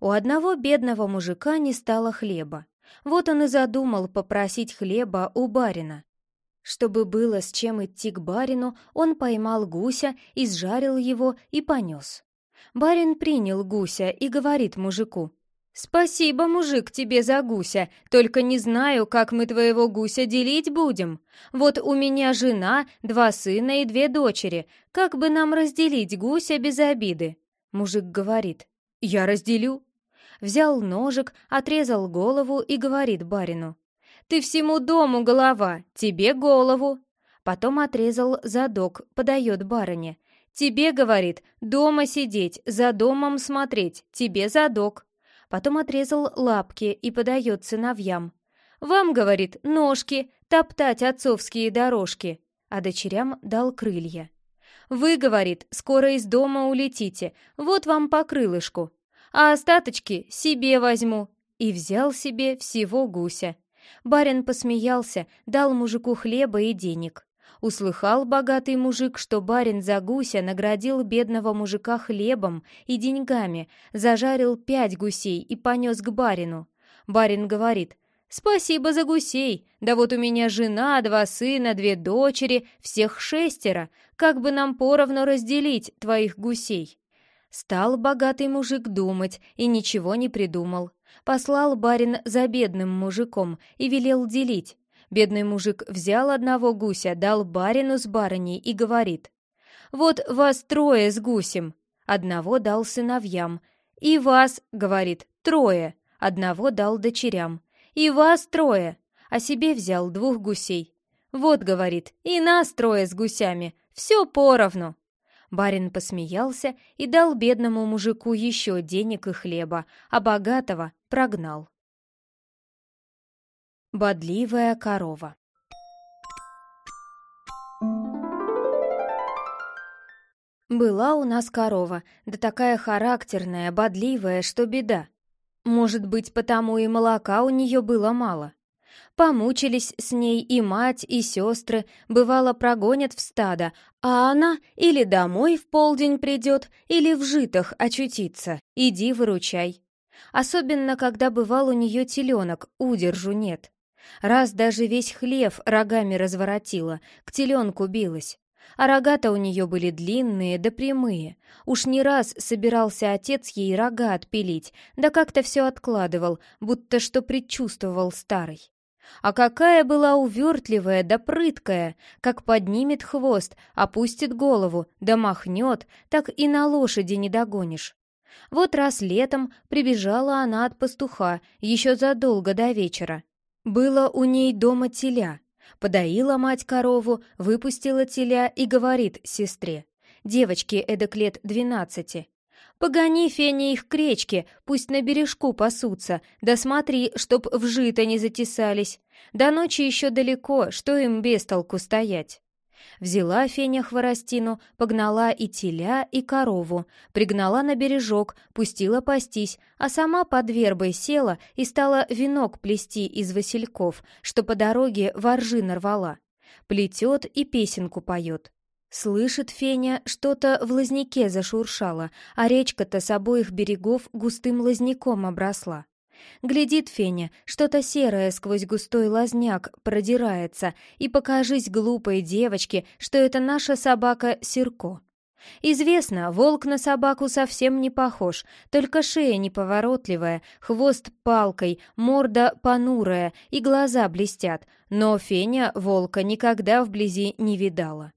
У одного бедного мужика не стало хлеба. Вот он и задумал попросить хлеба у барина. Чтобы было с чем идти к барину, он поймал гуся, изжарил его и понес. Барин принял гуся и говорит мужику. «Спасибо, мужик, тебе за гуся, только не знаю, как мы твоего гуся делить будем. Вот у меня жена, два сына и две дочери. Как бы нам разделить гуся без обиды?» Мужик говорит. «Я разделю». Взял ножик, отрезал голову и говорит барину. «Ты всему дому голова, тебе голову». Потом отрезал задок, подает барыне. «Тебе, — говорит, — дома сидеть, за домом смотреть, тебе задок». Потом отрезал лапки и подает сыновьям. «Вам, — говорит, — ножки, топтать отцовские дорожки». А дочерям дал крылья. «Вы, — говорит, — скоро из дома улетите, вот вам по крылышку, а остаточки себе возьму». И взял себе всего гуся. Барин посмеялся, дал мужику хлеба и денег. Услыхал богатый мужик, что барин за гуся наградил бедного мужика хлебом и деньгами, зажарил пять гусей и понес к барину. Барин говорит, «Спасибо за гусей, да вот у меня жена, два сына, две дочери, всех шестеро, как бы нам поровну разделить твоих гусей?» Стал богатый мужик думать и ничего не придумал. Послал барин за бедным мужиком и велел делить. Бедный мужик взял одного гуся, дал барину с барыней и говорит. «Вот вас трое с гусем». Одного дал сыновьям. «И вас, — говорит, — трое». Одного дал дочерям. «И вас трое». А себе взял двух гусей. «Вот, — говорит, — и нас трое с гусями. Все поровну». Барин посмеялся и дал бедному мужику еще денег и хлеба, а богатого прогнал. Бодливая корова Была у нас корова, да такая характерная, бодливая, что беда. Может быть, потому и молока у нее было мало. Помучились с ней и мать, и сестры, бывало прогонят в стадо, а она или домой в полдень придет, или в житах очутится, иди выручай. Особенно, когда бывал у нее теленок, удержу нет. Раз даже весь хлев рогами разворотила, к теленку билась. А рога-то у нее были длинные да прямые. Уж не раз собирался отец ей рога отпилить, да как-то все откладывал, будто что предчувствовал старый. А какая была увертливая да прыткая, как поднимет хвост, опустит голову, да махнет, так и на лошади не догонишь. Вот раз летом прибежала она от пастуха еще задолго до вечера. Было у ней дома теля. Подоила мать корову, выпустила теля и говорит сестре. Девочке эдак лет двенадцати. «Погони, Феня, их к речке, пусть на бережку пасутся, да смотри, чтоб в жито не затесались. До ночи еще далеко, что им без толку стоять?» Взяла Феня хворостину, погнала и теля, и корову, пригнала на бережок, пустила пастись, а сама под вербой села и стала венок плести из васильков, что по дороге воржи нарвала. Плетет и песенку поет. Слышит Феня, что-то в лозняке зашуршало, а речка-то с обоих берегов густым лозняком обросла. Глядит Феня, что-то серое сквозь густой лозняк продирается, и покажись глупой девочке, что это наша собака Сирко. Известно, волк на собаку совсем не похож, только шея неповоротливая, хвост палкой, морда понурая и глаза блестят, но Феня волка никогда вблизи не видала.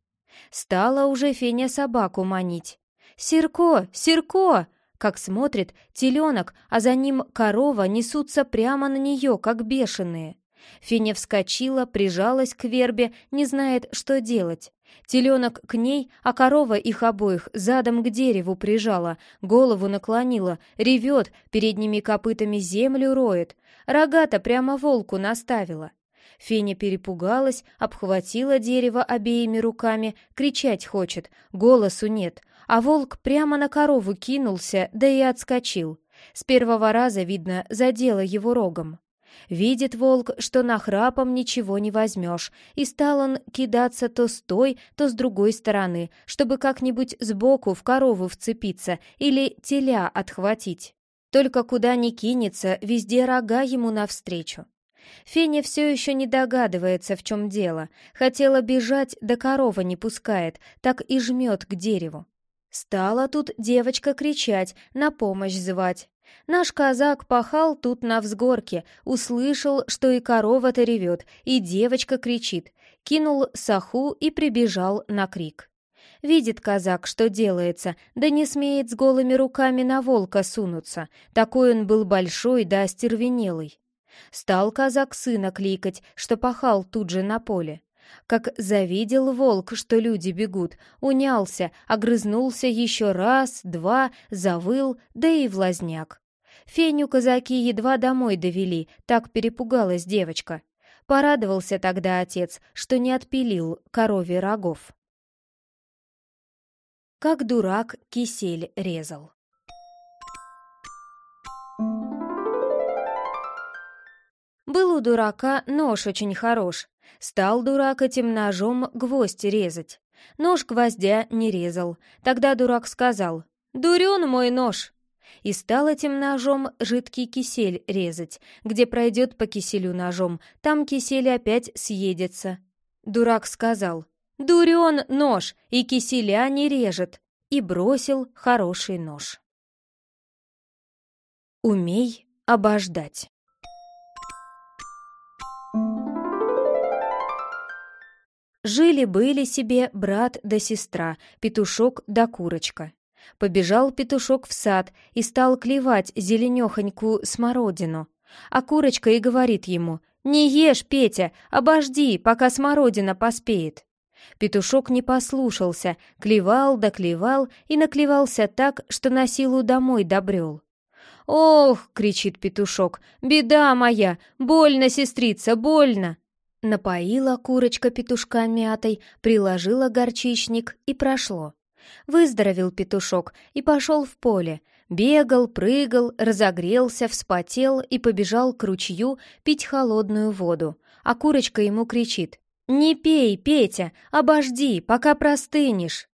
Стала уже Феня собаку манить. «Сирко! Сирко!» Как смотрит, теленок, а за ним корова несутся прямо на нее, как бешеные. Феня вскочила, прижалась к вербе, не знает, что делать. Теленок к ней, а корова их обоих задом к дереву прижала, голову наклонила, ревет, передними копытами землю роет. Рогата прямо волку наставила. Феня перепугалась, обхватила дерево обеими руками, кричать хочет, голосу нет, а волк прямо на корову кинулся, да и отскочил. С первого раза, видно, задело его рогом. Видит волк, что нахрапом ничего не возьмешь, и стал он кидаться то с той, то с другой стороны, чтобы как-нибудь сбоку в корову вцепиться или теля отхватить. Только куда ни кинется, везде рога ему навстречу. Феня все еще не догадывается, в чем дело. Хотела бежать, да корова не пускает, так и жмет к дереву. Стала тут девочка кричать, на помощь звать. Наш казак пахал тут на взгорке, услышал, что и корова-то ревет, и девочка кричит, кинул саху и прибежал на крик. Видит казак, что делается, да не смеет с голыми руками на волка сунуться, такой он был большой да остервенелый. Стал казак сына кликать, что пахал тут же на поле. Как завидел волк, что люди бегут, унялся, огрызнулся еще раз, два, завыл, да и влазняк. Феню казаки едва домой довели, так перепугалась девочка. Порадовался тогда отец, что не отпилил корове рогов. Как дурак кисель резал. Был у дурака нож очень хорош. Стал дурак этим ножом гвоздь резать. Нож гвоздя не резал. Тогда дурак сказал «Дурен мой нож!» И стал этим ножом жидкий кисель резать. Где пройдет по киселю ножом, там кисель опять съедется. Дурак сказал «Дурен нож, и киселя не режет!» И бросил хороший нож. Умей обождать. Жили-были себе брат да сестра, петушок да курочка. Побежал петушок в сад и стал клевать зеленехонькую смородину. А курочка и говорит ему «Не ешь, Петя, обожди, пока смородина поспеет». Петушок не послушался, клевал да клевал и наклевался так, что на силу домой добрел. «Ох!» — кричит петушок. «Беда моя! Больно, сестрица, больно!» Напоила курочка петушка мятой, приложила горчичник и прошло. Выздоровел петушок и пошел в поле. Бегал, прыгал, разогрелся, вспотел и побежал к ручью пить холодную воду. А курочка ему кричит «Не пей, Петя, обожди, пока простынешь».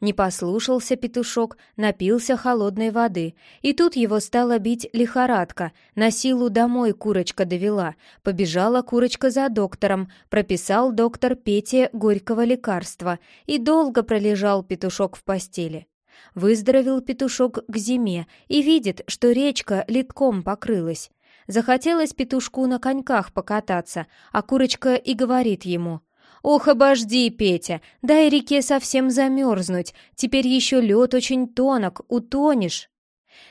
Не послушался петушок, напился холодной воды, и тут его стала бить лихорадка. На силу домой курочка довела. Побежала курочка за доктором, прописал доктор Пете горького лекарства, и долго пролежал петушок в постели. Выздоровел петушок к зиме и видит, что речка литком покрылась. Захотелось петушку на коньках покататься, а курочка и говорит ему «Ох, обожди, Петя, дай реке совсем замерзнуть, теперь еще лед очень тонок, утонешь».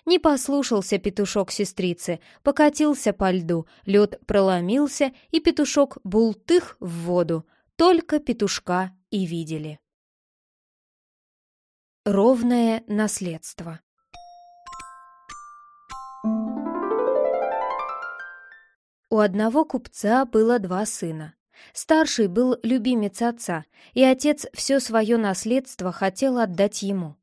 Не послушался петушок сестрицы, покатился по льду, лед проломился, и петушок бултых в воду. Только петушка и видели. Ровное наследство У одного купца было два сына. Старший был любимец отца, и отец все свое наследство хотел отдать ему.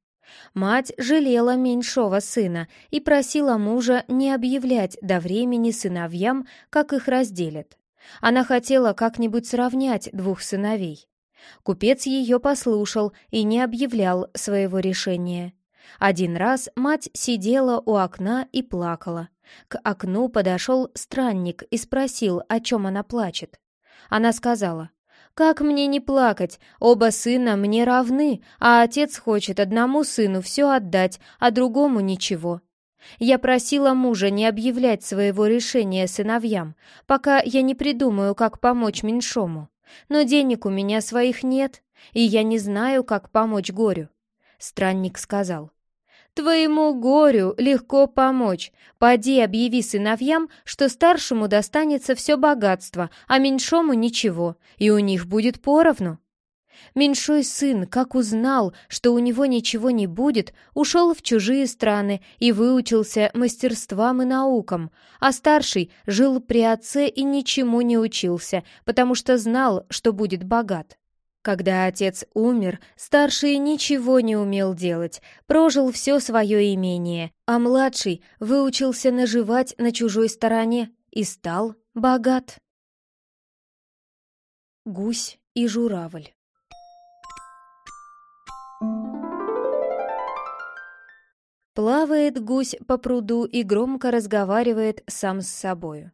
Мать жалела меньшого сына и просила мужа не объявлять до времени сыновьям, как их разделят. Она хотела как-нибудь сравнять двух сыновей. Купец ее послушал и не объявлял своего решения. Один раз мать сидела у окна и плакала. К окну подошел странник и спросил, о чем она плачет. Она сказала, «Как мне не плакать? Оба сына мне равны, а отец хочет одному сыну все отдать, а другому ничего». Я просила мужа не объявлять своего решения сыновьям, пока я не придумаю, как помочь меньшому. Но денег у меня своих нет, и я не знаю, как помочь горю. Странник сказал, Твоему горю легко помочь. Поди объяви сыновьям, что старшему достанется все богатство, а меньшому ничего, и у них будет поровну. Меньшой сын, как узнал, что у него ничего не будет, ушел в чужие страны и выучился мастерствам и наукам, а старший жил при отце и ничему не учился, потому что знал, что будет богат. Когда отец умер, старший ничего не умел делать, прожил все свое имение, а младший выучился наживать на чужой стороне и стал богат. Гусь и журавль Плавает гусь по пруду и громко разговаривает сам с собою.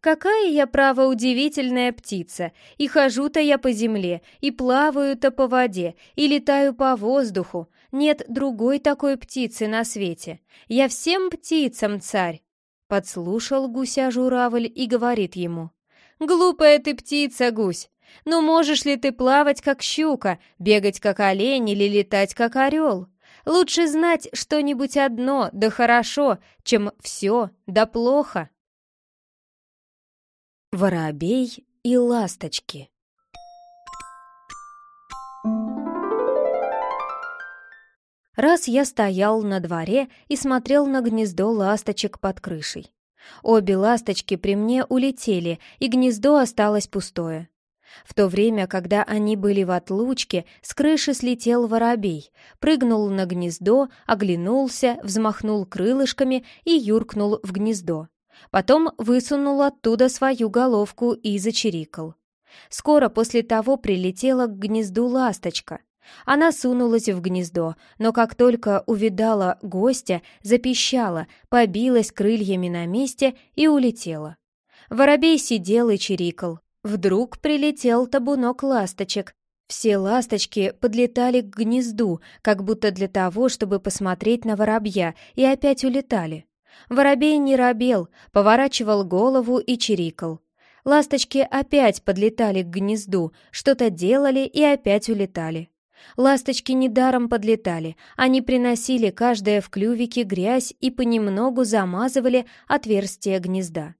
Какая я, право, удивительная птица! И хожу-то я по земле, и плаваю-то по воде, и летаю по воздуху. Нет другой такой птицы на свете. Я всем птицам царь!» Подслушал гуся журавль и говорит ему. «Глупая ты птица, гусь! Ну можешь ли ты плавать, как щука, бегать, как олень или летать, как орел? Лучше знать что-нибудь одно, да хорошо, чем все, да плохо!» Воробей и ласточки Раз я стоял на дворе и смотрел на гнездо ласточек под крышей. Обе ласточки при мне улетели, и гнездо осталось пустое. В то время, когда они были в отлучке, с крыши слетел воробей, прыгнул на гнездо, оглянулся, взмахнул крылышками и юркнул в гнездо. Потом высунул оттуда свою головку и зачирикал. Скоро после того прилетела к гнезду ласточка. Она сунулась в гнездо, но как только увидала гостя, запищала, побилась крыльями на месте и улетела. Воробей сидел и чирикал. Вдруг прилетел табунок ласточек. Все ласточки подлетали к гнезду, как будто для того, чтобы посмотреть на воробья, и опять улетали. Воробей не робел, поворачивал голову и чирикал. Ласточки опять подлетали к гнезду, что-то делали и опять улетали. Ласточки недаром подлетали, они приносили каждая в клювике грязь и понемногу замазывали отверстие гнезда.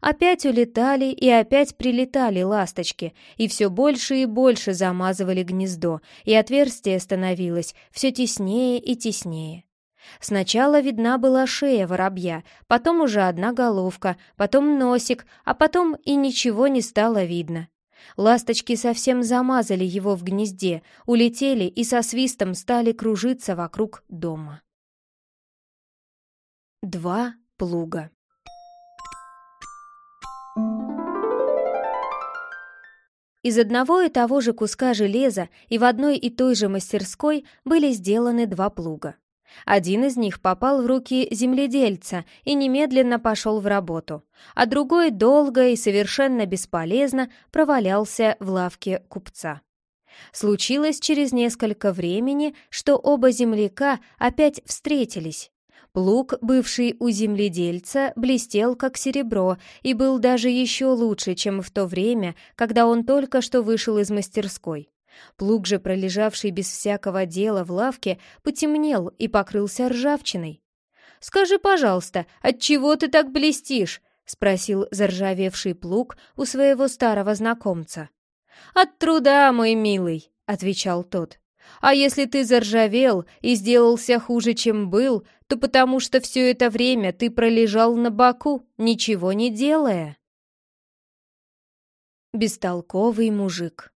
Опять улетали и опять прилетали ласточки, и все больше и больше замазывали гнездо, и отверстие становилось все теснее и теснее. Сначала видна была шея воробья, потом уже одна головка, потом носик, а потом и ничего не стало видно. Ласточки совсем замазали его в гнезде, улетели и со свистом стали кружиться вокруг дома. Два плуга Из одного и того же куска железа и в одной и той же мастерской были сделаны два плуга. Один из них попал в руки земледельца и немедленно пошел в работу, а другой долго и совершенно бесполезно провалялся в лавке купца. Случилось через несколько времени, что оба земляка опять встретились. Плуг, бывший у земледельца, блестел как серебро и был даже еще лучше, чем в то время, когда он только что вышел из мастерской. Плуг же, пролежавший без всякого дела в лавке, потемнел и покрылся ржавчиной. «Скажи, пожалуйста, от чего ты так блестишь?» — спросил заржавевший плуг у своего старого знакомца. «От труда, мой милый», — отвечал тот. «А если ты заржавел и сделался хуже, чем был, то потому что все это время ты пролежал на боку, ничего не делая». Бестолковый мужик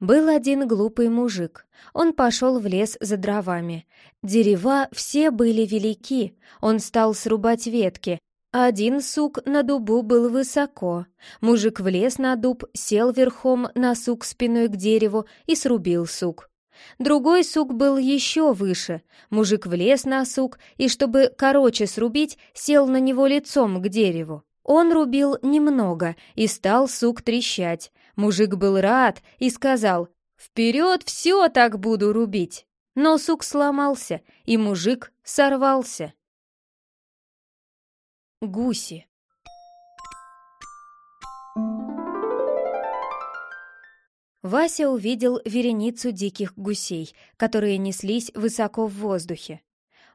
Был один глупый мужик. Он пошел в лес за дровами. Дерева все были велики. Он стал срубать ветки. Один сук на дубу был высоко. Мужик влез на дуб, сел верхом на сук спиной к дереву и срубил сук. Другой сук был еще выше. Мужик влез на сук и, чтобы короче срубить, сел на него лицом к дереву. Он рубил немного, и стал сук трещать. Мужик был рад и сказал «Вперед все так буду рубить!» Но сук сломался, и мужик сорвался. Гуси Вася увидел вереницу диких гусей, которые неслись высоко в воздухе.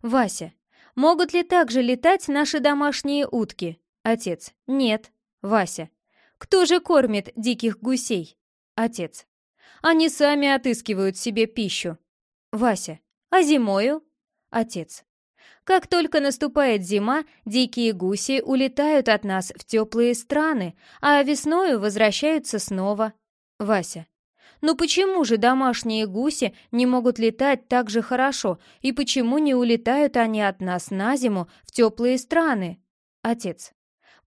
«Вася, могут ли так же летать наши домашние утки?» Отец. «Нет». Вася. Кто же кормит диких гусей? Отец. Они сами отыскивают себе пищу. Вася. А зимою? Отец. Как только наступает зима, дикие гуси улетают от нас в теплые страны, а весною возвращаются снова. Вася. Ну почему же домашние гуси не могут летать так же хорошо, и почему не улетают они от нас на зиму в теплые страны? Отец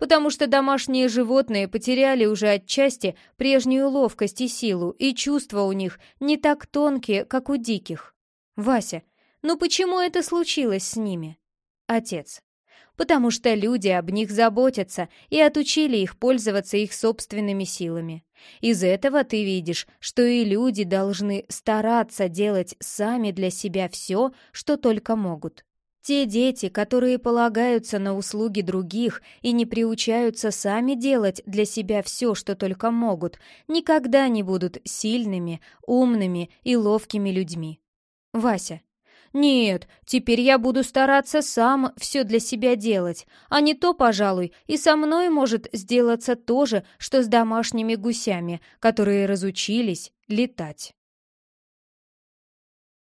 потому что домашние животные потеряли уже отчасти прежнюю ловкость и силу, и чувства у них не так тонкие, как у диких. Вася, ну почему это случилось с ними? Отец. Потому что люди об них заботятся и отучили их пользоваться их собственными силами. Из этого ты видишь, что и люди должны стараться делать сами для себя все, что только могут. Те дети, которые полагаются на услуги других и не приучаются сами делать для себя все, что только могут, никогда не будут сильными, умными и ловкими людьми. Вася. «Нет, теперь я буду стараться сам все для себя делать, а не то, пожалуй, и со мной может сделаться то же, что с домашними гусями, которые разучились летать».